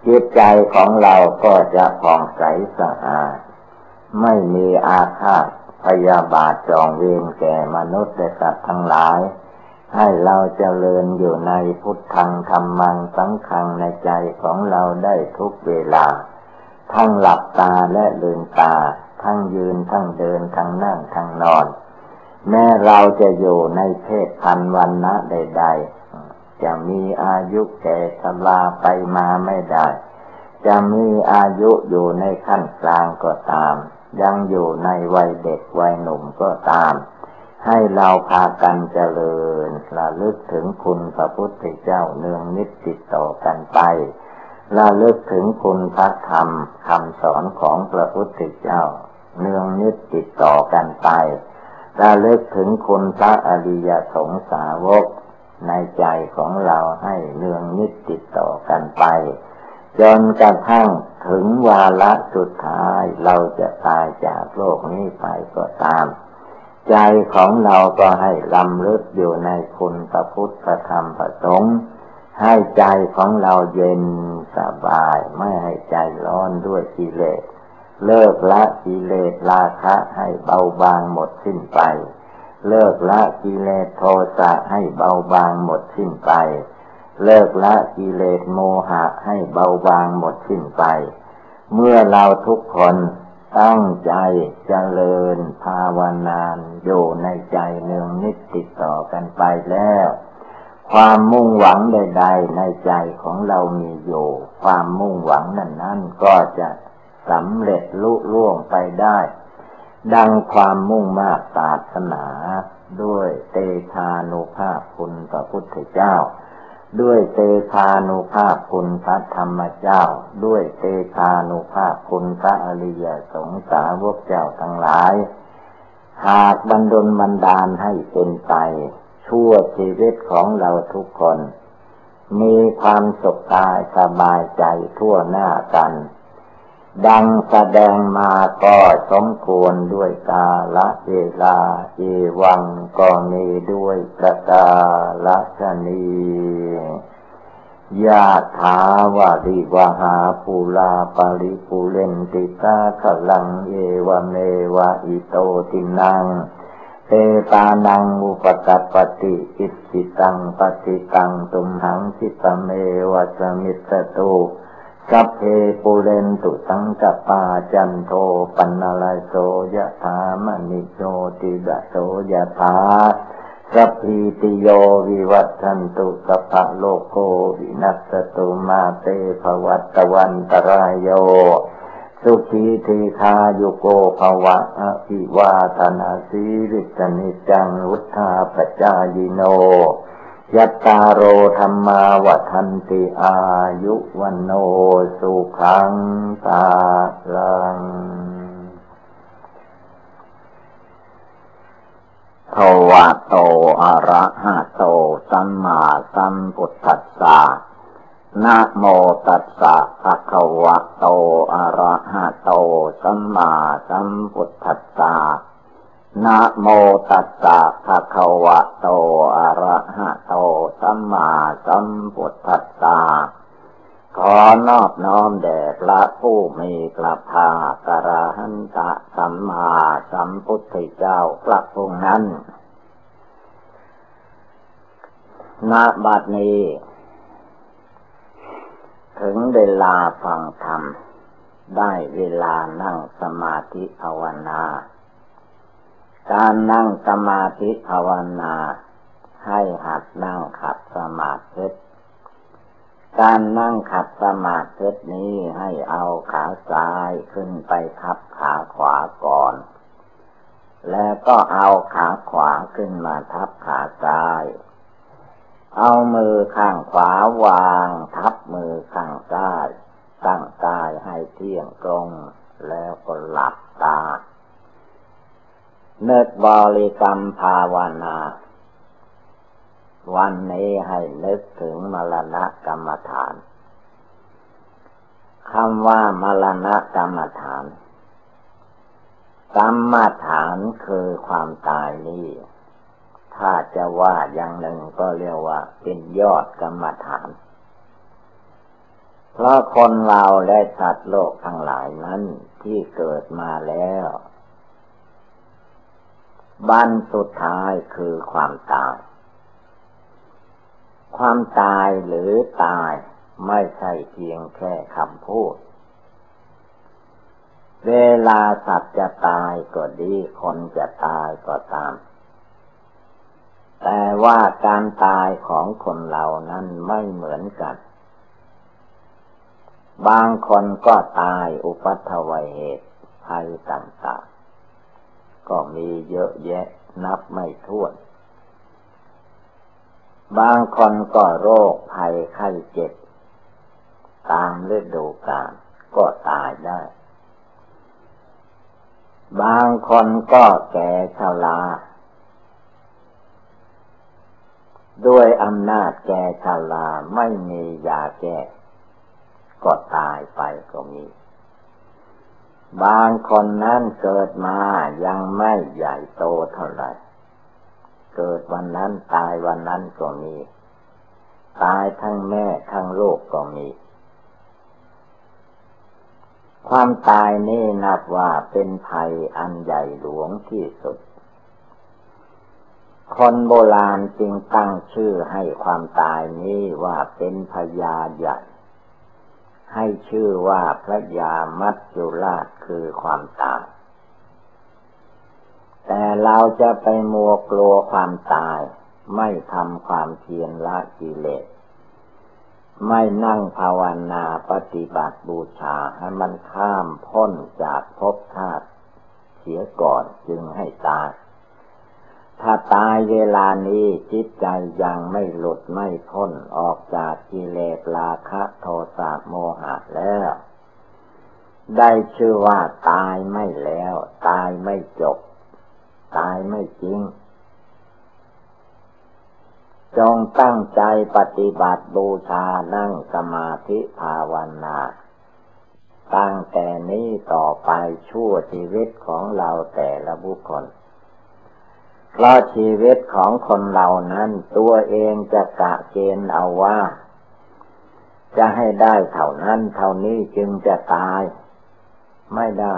จิตใจของเราก็จะผ่องใสสะอาด ไม่มีอาฆาตพยาบาทจองเวรแก่มนุษย์และสัตว์ทั้งหลาย ให้เราเจริญอยู่ในพุทธังธรรมังสังขังในใจของเราได้ทุกเวลา ทั้งหลับตาและลืมตา ทั้งยืนทั้งเดินทั้งนั่งทั้งนอน แม้เราจะอยู่ในเพศพันวันนะใด ๆ จะมีอายุแก่ชราไปมาไม่ได้ จะมีอายุอยู่ในขั้นกลางก็ตาม ยังอยู่ในวัยเด็กวัยหนุ่มก็ตาม ให้เราพากันเจริญระลึกถึงคุณพระพุทธเจ้าเนืองนิดติดต่อกันไป ระลึกถึงคุณพระธรรมคำสอนของพระพุทธเจ้า เนืองนิดติดต่อกันไประลึกถึงคุณพระอริยสงสาวกในใจของเราให้เนืองนิดติดต่อกันไป จนกระทั่งถึงวาระสุดท้ายเราจะตายจากโลกนี้ไปก็ตาม ใจของเราก็ให้ลำลึกอยู่ในคุณพระพุทธธรรมประสงค์ ให้ใจของเราเย็นสบาย ไม่ให้ใจร้อนด้วยกิเลส เลิกละกิเลสราคะให้เบาบางหมดสิ้นไป เลิกละกิเลสโทสะให้เบาบางหมดสิ้นไป เลิกละกิเลสโมหะให้เบาบางหมดสิ้นไป เมื่อเราทุกคนตั้งใจเจริญภาวนานอยู่ในใจเนืองนิดติดต่อกันไปแล้ว ความมุ่งหวังใด ๆ ในใจของเรามีอยู่ ความมุ่งหวังนั้นนั้นก็จะสำเร็จลุล่วงไปได้ ดังความมุ่งมากตศาสนา ด้วยเตชานุภาพคุณพระพุทธเจ้า ด้วยเตชานุภาพคุณพระธรรมเจ้า ด้วยเตชานุภาพคุณพระอริยสงสาวกเจ้าทั้งหลาย หากบรรดลบันดาลให้เป็นไป ชั่วชีวิตของเราทุกคน มีความสุขกายสบายใจทั่วหน้ากัน ดังแสดงมาก็สมควรด้วยกาละเวลาเอวังก็มีด้วยประกาละชนียาถาวาริวหาภูลาปาริภูเลนติตาขลังเอวเมวะอิโตตินัง เตตานังอุปกัปติอิสิตังปฏิตังตุมหังสิตเมวะสมิสตุสัเพปุเรนตุสังกปาจันโทปันนาลายโสยะถามณิโชติดะโสยะถาสัพพิติโยวิวัตชันตุสัพพะโลกโกวินัสตุมาเตภวัตวันตรายโย สุขีทีคาโยโกภวะอภิวาธนาสีริสนิจังวุธาปจายโน ยัตตาโรธรรมาวันติอายุวันโนสุขังตาลังโทวะโตอะระหะโตสัมมาสัมพุทธัสสะ นะโมตัสสะภะคะวะโต อะระหะโต สัมมาสัมพุทธัสสะนะโมตัสสะภะคะวะโต อะระหะโต สัมมาสัมพุทธัสสะขอนอบน้อมแด่พระผู้มีพระภาคกระหันตะสัมมาสัมพุทธเจ้าพระองค์นั้นณบัดนี้ ถึงเวลาฟังธรรม ได้เวลานั่งสมาธิภาวนา การนั่งสมาธิภาวนา ให้หัดนั่งขัดสมาธิการนั่งขัดสมาธินี้ให้เอาขาซ้ายขึ้นไปทับขาขวาก่อน แล้วก็เอาขาขวาขึ้นมาทับขาซ้าย เอามือข้างขวาวาง ทับมือข้างซ้าย ตั้งกายให้เที่ยงตรง แล้วก็หลับตา เนึกบริกรรมภาวนา วันนี้ให้นึกถึงมรณะกรรมฐานคำว่ามรณะกรรมฐาน กรรมฐานคือความตายนี้ ถ้าจะว่าอย่างหนึ่งก็เรียกว่า เป็นยอดกรรมฐาน เพราะคนเราและสัตว์โลกทั้งหลายนั้นที่เกิดมาแล้วบันสุดท้ายคือความตาย ความตายหรือตายไม่ใช่เพียงแค่คำพูด เวลาสัตว์จะตายก็ดี คนจะตายก็ตาม แต่ว่าการตายของคนเรานั้นไม่เหมือนกัน บางคนก็ตายอุปัตถวัยเหตุภัยต่างๆ ก็มีเยอะแยะนับไม่ถ้วน บางคนก็โรคภัยไข้เจ็บ ตามฤดูกาลก็ตายได้ บางคนก็แก่ชรา ด้วยอำนาจแก่ชราไม่มียาแก้ก็ตายไปก็มี บางคนนั้นเกิดมายังไม่ใหญ่โตเท่าไหร่ เกิดวันนั้นตายวันนั้นก็มี ตายทั้งแม่ทั้งลูกก็มี ความตายนี่นับว่าเป็นภัยอันใหญ่หลวงที่สุด คนโบราณจึงตั้งชื่อให้ความตายนี้ว่าเป็นพยาใหญ่ให้ชื่อว่าพระยามัจจุราชคือความตาย แต่เราจะไปมัวกลัวความตาย ไม่ทำความเพียรละกิเลส ไม่นั่งภาวนาปฏิบัติบูชาให้มันข้ามพ้นจากภพชาติเสียก่อนจึงให้ตาย ถ้าตายเวลานี้จิตใจยังไม่หลุดไม่พ้นออกจากกิเลสราคะโทสะโมหะแล้ว ได้ชื่อว่าตายไม่แล้ว ตายไม่จบ ตายไม่จริง จงตั้งใจปฏิบัติบูชานั่งสมาธิภาวนาตั้งแต่นี้ต่อไปชั่วชีวิตของเราแต่ละบุคคล เพราะชีวิตของคนเรานั้น ตัวเองจะกะเกณฑ์เอาว่า จะให้ได้เท่านั้นเท่านี้จึงจะตาย ไม่ได้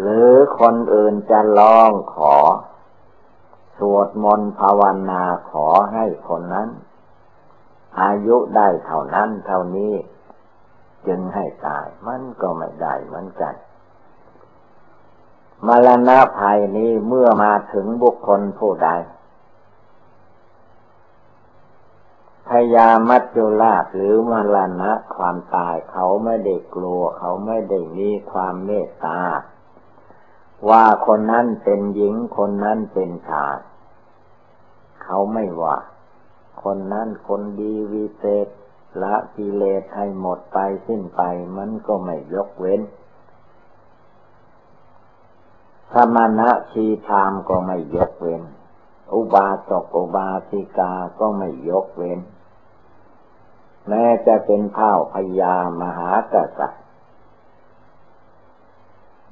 หรือคนอื่นจะลองขอ สวดมนต์ภาวนาขอให้คนนั้น อายุได้เท่านั้นเท่านี้ จึงให้ตายมันก็ไม่ได้เหมือนกัน มรณะภัยนี้เมื่อมาถึงบุคคลผู้ใดพยามัจจุราชหรือมรณะความตายเขาไม่ได้กลัว เขาไม่ได้มีความเมตตา ว่าคนนั้นเป็นหญิงคนนั้นเป็นชายเขาไม่ว่า คนนั้นคนดีวิเศษละกิเลสให้หมดไปสิ้นไปมันก็ไม่ยกเว้น สมณะชีพามก็ไม่ยกเว้น อุบาสกอุบาสิกาก็ไม่ยกเว้น แม้จะเป็นเท่าพญามหากษัตริย์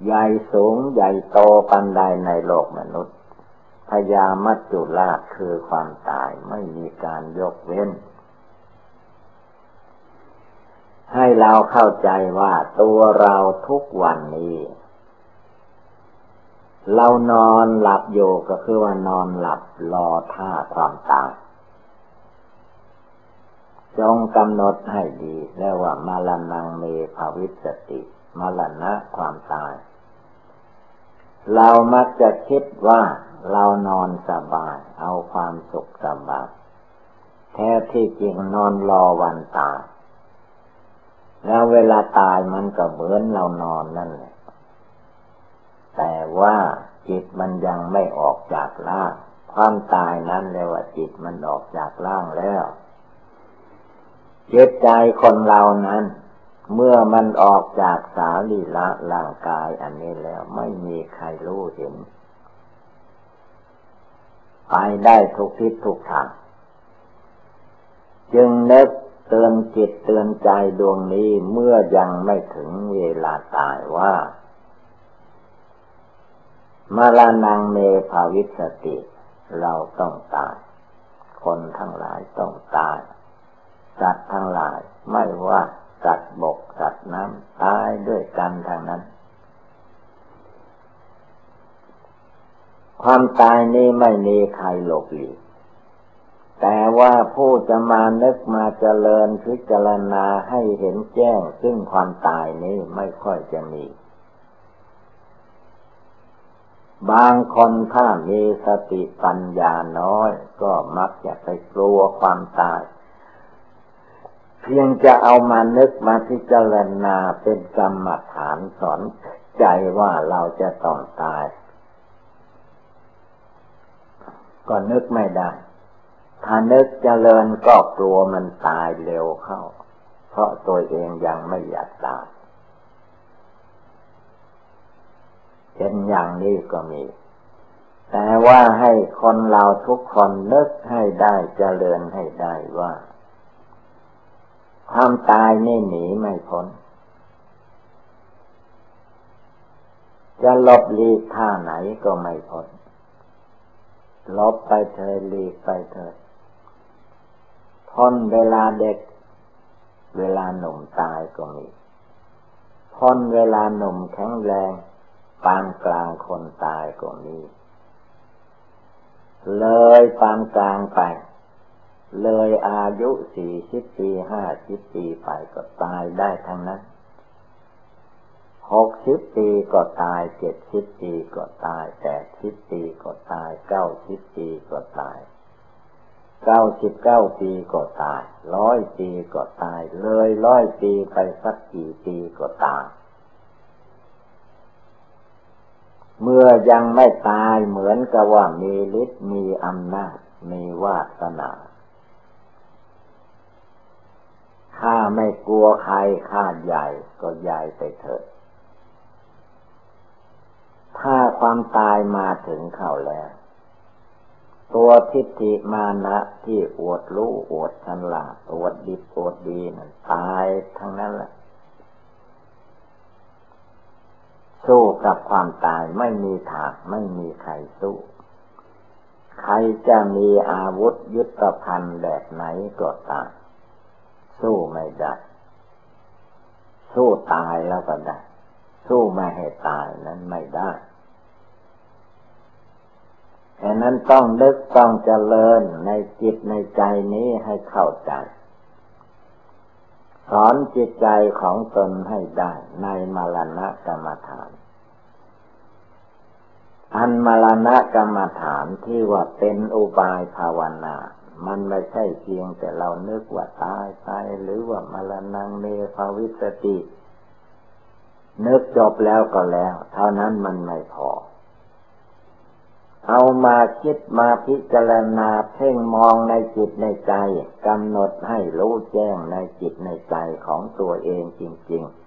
ใหญ่สูงใหญ่โตปันใดในโลกมนุษย์พญามัจจุราชคือความตายไม่มีการยกเว้น ให้เราเข้าใจว่าตัวเราทุกวันนี้ เรานอนหลับอยู่ก็คือว่านอนหลับรอท่าความตายจงกำหนดให้ดีเรียกว่ามาลนังเมภาวิสติมาลณะความตาย เรามักจะคิดว่าเรานอนสบาย เอาความสุขสบายแท้ที่จริงนอนรอวันตาย แล้วเวลาตายมันก็เหมือนเรานอนนั่นแหละ แต่ว่าจิตมันยังไม่ออกจากร่าง ความตายนั้นเรียกว่าจิตมันออกจากร่างแล้วจิตใจคนเรานั้น เมื่อมันออกจากสาลีละร่างกายอันนี้แล้วไม่มีใครรู้เห็น ไปได้ทุกทิศทุกทางจึงนึกเตือนจิตเตือนใจดวงนี้เมื่อยังไม่ถึงเวลาตายว่า มาลานังเมภาวิสติ เราต้องตาย คนทั้งหลายต้องตาย สัตว์ทั้งหลายไม่ว่าสัตว์บกสัตว์น้ำตายด้วยกันทางนั้น ความตายนี้ไม่มีใครหลบหลีกแต่ว่าผู้จะมานึกมาเจริญพิจารณาให้เห็นแจ้ง ซึ่งความตายนี้ไม่ค่อยจะมี บางคนถ้ามีสติปัญญาน้อย ก็มักจะไปกลัวความตาย เพียงจะเอามานึกมาพิจารณาเป็นกรรมฐานสอนใจว่าเราจะต้องตาย ก็นึกไม่ได้ ถ้านึกเจริญก็กลัวมันตายเร็วเข้า เพราะตัวเองยังไม่อยากตาย เป็นอย่างนี้ก็มี แต่ว่าให้คนเราทุกคนนึกให้ได้เจริญให้ได้ว่า ความตายนี่หนีไม่พ้น จะลบลีกท่าไหนก็ไม่พ้นลบไปเธอลีกไปเธอพ้นเวลาเด็ก เวลาหนุ่มตายก็มีพ้นเวลาหนุ่มแข็งแรง ปานกลางคนตายก็มีเลยปานกลางไป เลยอายุสี่สิบปีห้าสิบปีไปก็ตายได้ทั้งนั้นหกสิบปีก็ตายเจ็ดสิบปีก็ตายแปดสิบปีก็ตายเก้าสิบปีก็ตายเก้าสิบเก้าปีก็ตายร้อยปีก็ตาย เลยร้อยปีไปสักกี่ปีก็ตาย เมื่อยังไม่ตายเหมือนกับว่ามีฤทธิ์มีอำนาจ มีวาสนาข้าไม่กลัวใครข้าใหญ่ก็ใหญ่ไปเถิด ถ้าความตายมาถึงเข้าแล้ว ตัวทิฏฐิมานะที่อวดรู้อวดฉลาดอวดดีอวดดีนั่นตายทั้งนั้นแหละ สู้กับความตายไม่มีทางไม่มีใครสู้ ใครจะมีอาวุธยุทธภัณฑ์แบบไหนก็ตามสู้ไม่ได้สู้ตายแล้วก็ได้ สู้ไม่ให้ตายนั้นไม่ได้แต่นั้นต้องนึกต้องเจริญในจิตในใจนี้ให้เข้าใจ สอนจิตใจของตนให้ได้ในมรณะกรรมฐาน อันมรณะกรรมฐานที่ว่าเป็นอุบายภาวนา มันไม่ใช่เพียงแต่เรานึกว่าตายตายหรือว่ามรณงเมภาวิสตินึกจบแล้วก็แล้ว เท่านั้นมันไม่พอ เอามาคิดมาพิจารณาเพ่งมองในจิตในใจกำหนดให้รู้แจ้งในจิตในใจของตัวเองจริง ๆ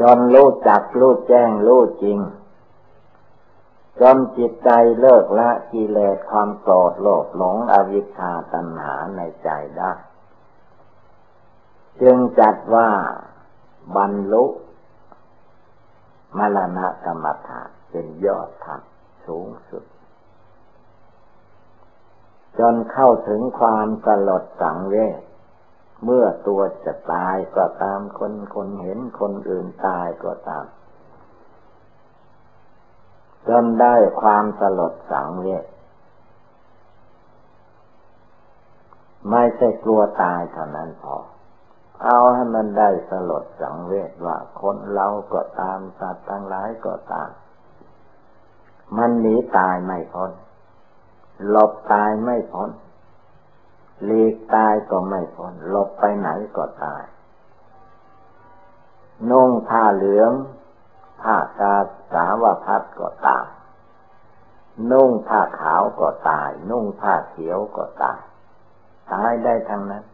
จนรู้จักรู้แจ้งรู้จริง จนจิตใจเลิกละกิเลสความโกรธโลภหลงอวิชชาตัณหาในใจได้ จึงจัดว่าบรรลุมรณะกรรมฐาน เป็นยอดธรรมสูงสุด จนเข้าถึงความสลดสังเวชเมื่อตัวจะตายก็ตามคนคนเห็นคนอื่นตายก็ตาม จนได้ความสลดสังเวชไม่ใช่กลัวตายเท่านั้นพอ เอาให้มันได้สลดสังเวชว่าคนเราก็ตามสัตว์ทั้งหลายก็ตาม มันหนีตายไม่พ้นหลบตายไม่พ้นหลีกตายก็ไม่พ้นหลบไปไหนก็ตายนุ่งผ้าเหลืองผ้ากาสาวพัดก็ตายนุ่งผ้าขาวก็ตาย นุ่งผ้าเขียวก็ตาย ตายได้ทั้งนั้น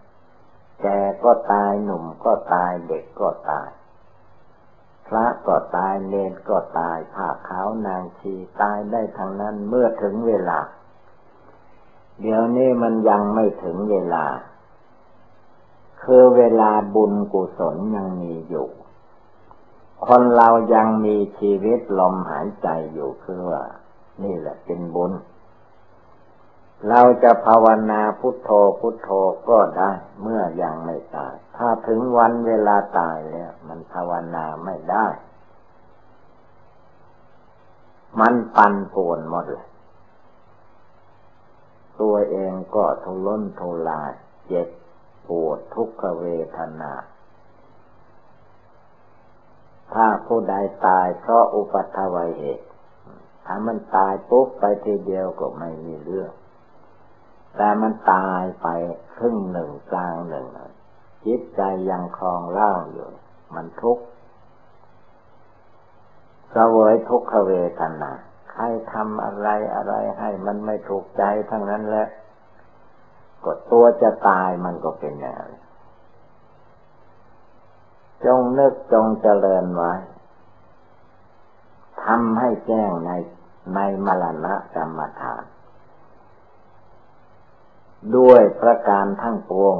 แก่ก็ตายหนุ่มก็ตายเด็กก็ตาย ระก็ตายเนรก็ตายผ้าขาวนางชีตายได้ทั้งนั้นเมื่อถึงเวลา เดี๋ยวนี้มันยังไม่ถึงเวลา คือเวลาบุญกุศลยังมีอยู่ คนเรายังมีชีวิตลมหายใจอยู่คือว่านี่แหละเป็นบุญเราจะภาวนาพุทโธพุทโธก็ได้เมื่อยังไม่ตาย ถ้าถึงวันเวลาตายแล้ว มันภาวนาไม่ได้ มันปันป่วนหมดเลย ตัวเองก็ทุรนทุราย เจ็บปวดทุกขเวทนา ถ้าผู้ใดตายเพราะอุปัตวัยเหตุ ถ้ามันตายปุ๊บไปทีเดียวก็ไม่มีเรื่อง แต่มันตายไปครึ่งหนึ่งกลางหนึ่ง จิตใจยังคลองเล่าอยู่ มันทุกข์เสวยทุกขเวทนาใครทำอะไรอะไรให้มันไม่ถูกใจทั้งนั้นแหละก็ตัวจะตายมันก็เป็นอย่างนั้นจงนึกจงเจริญไว้ทำให้แจ้งในในมรณะกรรมฐาน ด้วยประการทั้งปวง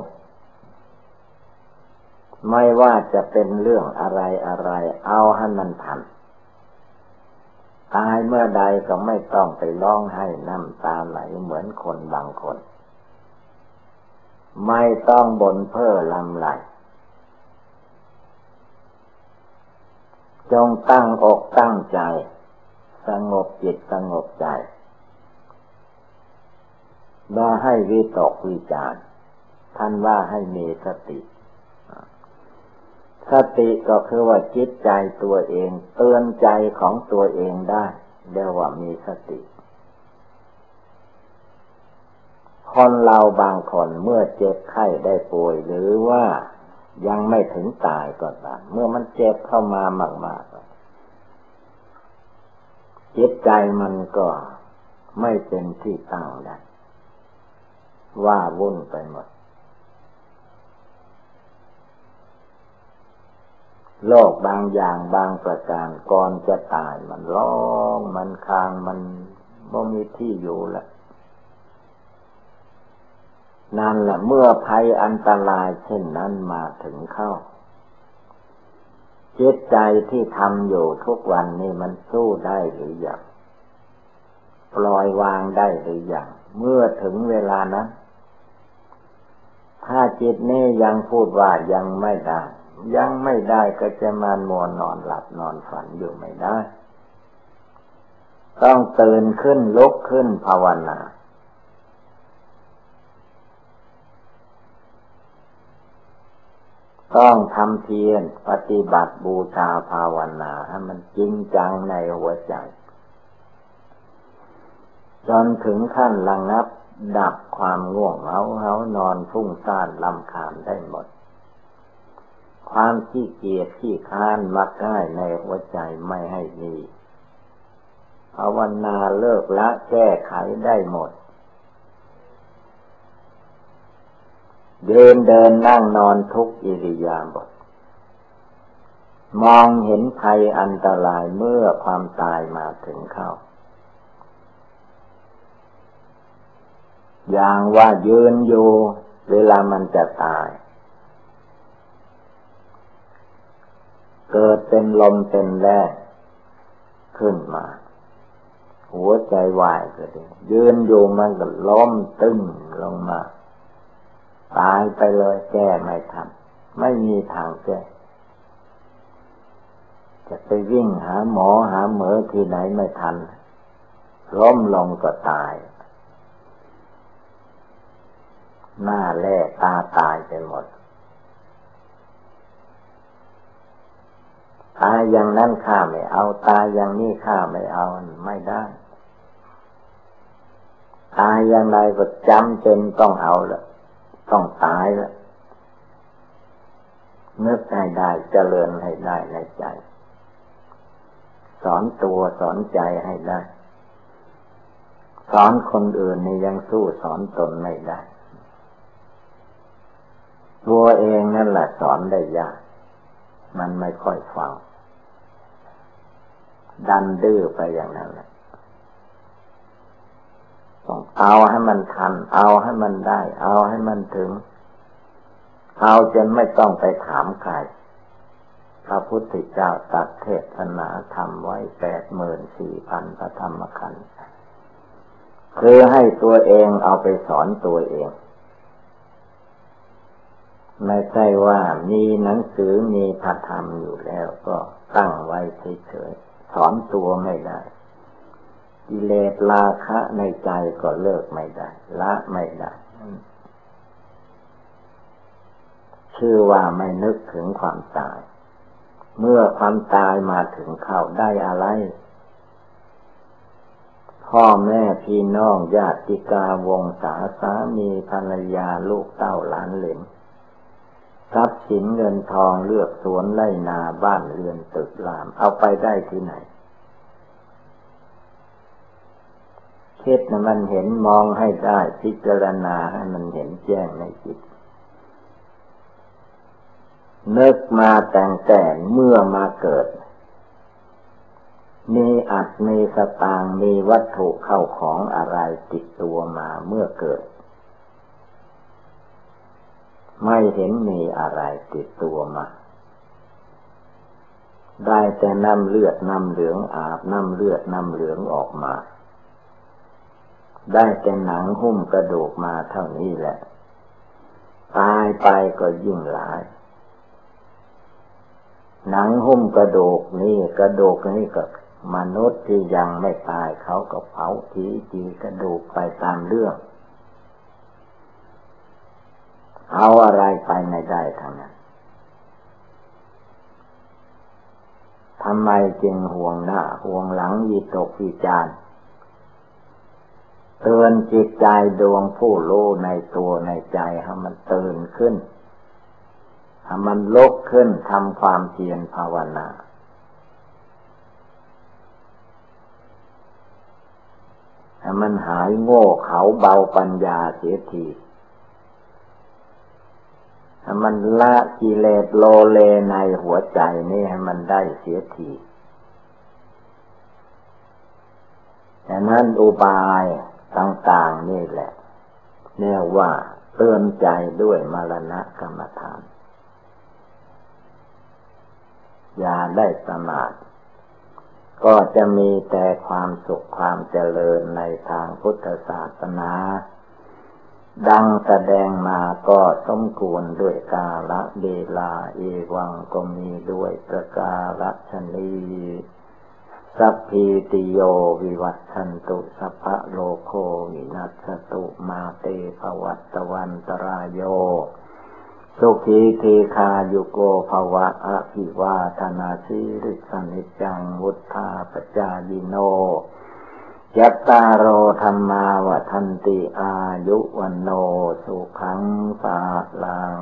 ไม่ว่าจะเป็นเรื่องอะไรอะไร เอาให้มันทันตายเมื่อใดก็ไม่ต้องไปร้องให้น้ำตาไหลเหมือนคนบางคน ไม่ต้องบนเพ้อลำไหลจงตั้งอกตั้งใจ สงบจิตสงบใจว่าให้วิตกวิจารท่านว่าให้มีสติ สติก็คือว่าจิตใจตัวเอง เตือนใจของตัวเองได้เรียกว่ามีสติ คนเราบางคนเมื่อเจ็บไข้ได้ป่วย หรือว่ายังไม่ถึงตายก็ตามเมื่อมันเจ็บเข้ามามากๆจิตใจมันก็ไม่เป็นที่ตั้งได้ว่าวุ่นไปหมด โลกบางอย่างบางประการก่อนจะตายมันร้องมันคางมันบ่มีที่อยู่ล้วนั่นแหละเมื่อภัยอันตรายเช่นนั้นมาถึงเข้าจิตใจที่ทำอยู่ทุกวันนี้มันสู้ได้หรือยังปล่อยวางได้หรือยังเมื่อถึงเวลานั้น ถ้าจิตนี้ยังพูดว่ายังไม่ได้ ยังไม่ได้ก็จะมามัวนอนหลับนอนฝันอยู่ไม่ได้ ต้องตื่นขึ้นลุกขึ้นภาวนาต้องทำเพียรปฏิบัติบูชาภาวนาให้มันจริงจังในหัวใจ จนถึงขั้นระงับ ดับความง่วงเหงาเหานอนฟุ้งซ่านลำคาญได้หมด ความขี้เกียจขี้ค้านมักง่ายในหัวใจไม่ให้มีภาวนาเลิกละแก้ไขได้หมด เดินเดินนั่งนอนทุกอิริยาบถมองเห็นภัยอันตรายเมื่อความตายมาถึงเข้า อย่างว่ายืนอยู่เวลามันจะตาย เกิดเป็นลมเป็นแรงขึ้นมา หัวใจวายก็ดียืนอยู่มันก็ล้มตึงลงมา ตายไปเลยแก้ไม่ทันไม่มีทางแก้จะไปวิ่งหาหมอหาเหมอที่ไหนไม่ทันล้มลงก็ตาย หน้าแล่ตาตายไปหมด ตายอย่างนั้นข้าไม่เอา ตายอย่างนี้ข้าไม่เอา ไม่ได้ ตายอย่างไรก็จำเป็นต้องเอาละต้องตายแล้วนึกให้ได้เจริญให้ได้ในใจ สอนตัวสอนใจให้ได้ สอนคนอื่นนี่ยังสู้สอนตนไม่ได้ ตัวเองนั่นแหละสอนได้ยาก มันไม่ค่อยฟัง ดันดื้อไปอย่างนั้นแหละต้องเอาให้มันทัน เอาให้มันได้ เอาให้มันถึง เอาจนไม่ต้องไปถามใครพระพุทธเจ้าตัดเทศนาทำไว้แปดหมื่นสี่พันพระธรรมขันธ์คือให้ตัวเองเอาไปสอนตัวเอง ไม่ใช่ว่ามีหนังสือมีพระธรรมอยู่แล้วก็ตั้งไว้เฉยๆ สอนตัวไม่ได้ กิเลสราคะในใจก็เลิกไม่ได้ ละไม่ได้ ชื่อว่าไม่นึกถึงความตาย เมื่อความตายมาถึงเข้าได้อะไร พ่อแม่พี่น้องญาติกาวงศาสามีภรรยาลูกเต้าหลานเหลน ทรัพย์สินเงินทองเลือกสวนไร่นาบ้านเรือนตึกราม เอาไปได้ที่ไหนคิดนะมันเห็นมองให้ได้พิจารณาให้มันเห็นแจ้งในจิตนึกมาแต่งแต่เมื่อมาเกิด มีอัดมีสตางมีวัตถุเข้าของอะไรติดตัวมาเมื่อเกิด ไม่เห็นมีอะไรติดตัวมา ได้แต่น้ำเลือดน้ำเหลืองอาบน้ำเลือดน้ำเหลืองออกมา ได้แต่หนังหุ้มกระดูกมาเท่านี้แหละ ตายไปก็ยิ่งหลาย หนังหุ้มกระดูกนี่กระดูกนี่ก็มนุษย์ที่ยังไม่ตายเขาก็เผาทีจีกระดูกไปตามเรื่อง เอาอะไรไปไม่ได้ทั้งนั้นทำไมจึงห่วงหน้าห่วงหลังวิตกวิจารเตือนจิตใจดวงผู้รู้ในตัวในใจให้มันตื่นขึ้นให้มันลุกขึ้นทำความเพียรภาวนาให้มันหายโง่เขาเบาปัญญาเสียที มันละกิเลสโลเลในหัวใจนี่ให้มันได้เสียทีแต่นั้นอุบายต่าง ๆ นี่แหละเรียกว่าเตือนใจด้วยมรณะกรรมฐาน อย่าได้สมาธิก็จะมีแต่ความสุขความเจริญในทางพุทธศาสนา ดังแสดงมาก็สมควรด้วยกาละเดลาเอวังก็มีด้วยประกาศชนีสัพพีติโยวิวัตชันตุสัพพะโลโควินัสตุมาเตภวัตวันตรายโยสุขีเทคาโยโกภวะอภิวาธนาชิริสนิจังวุธาปจายิโน ยัตตาโรธรรมาวทันติอายุวันโนสุขังสาลัง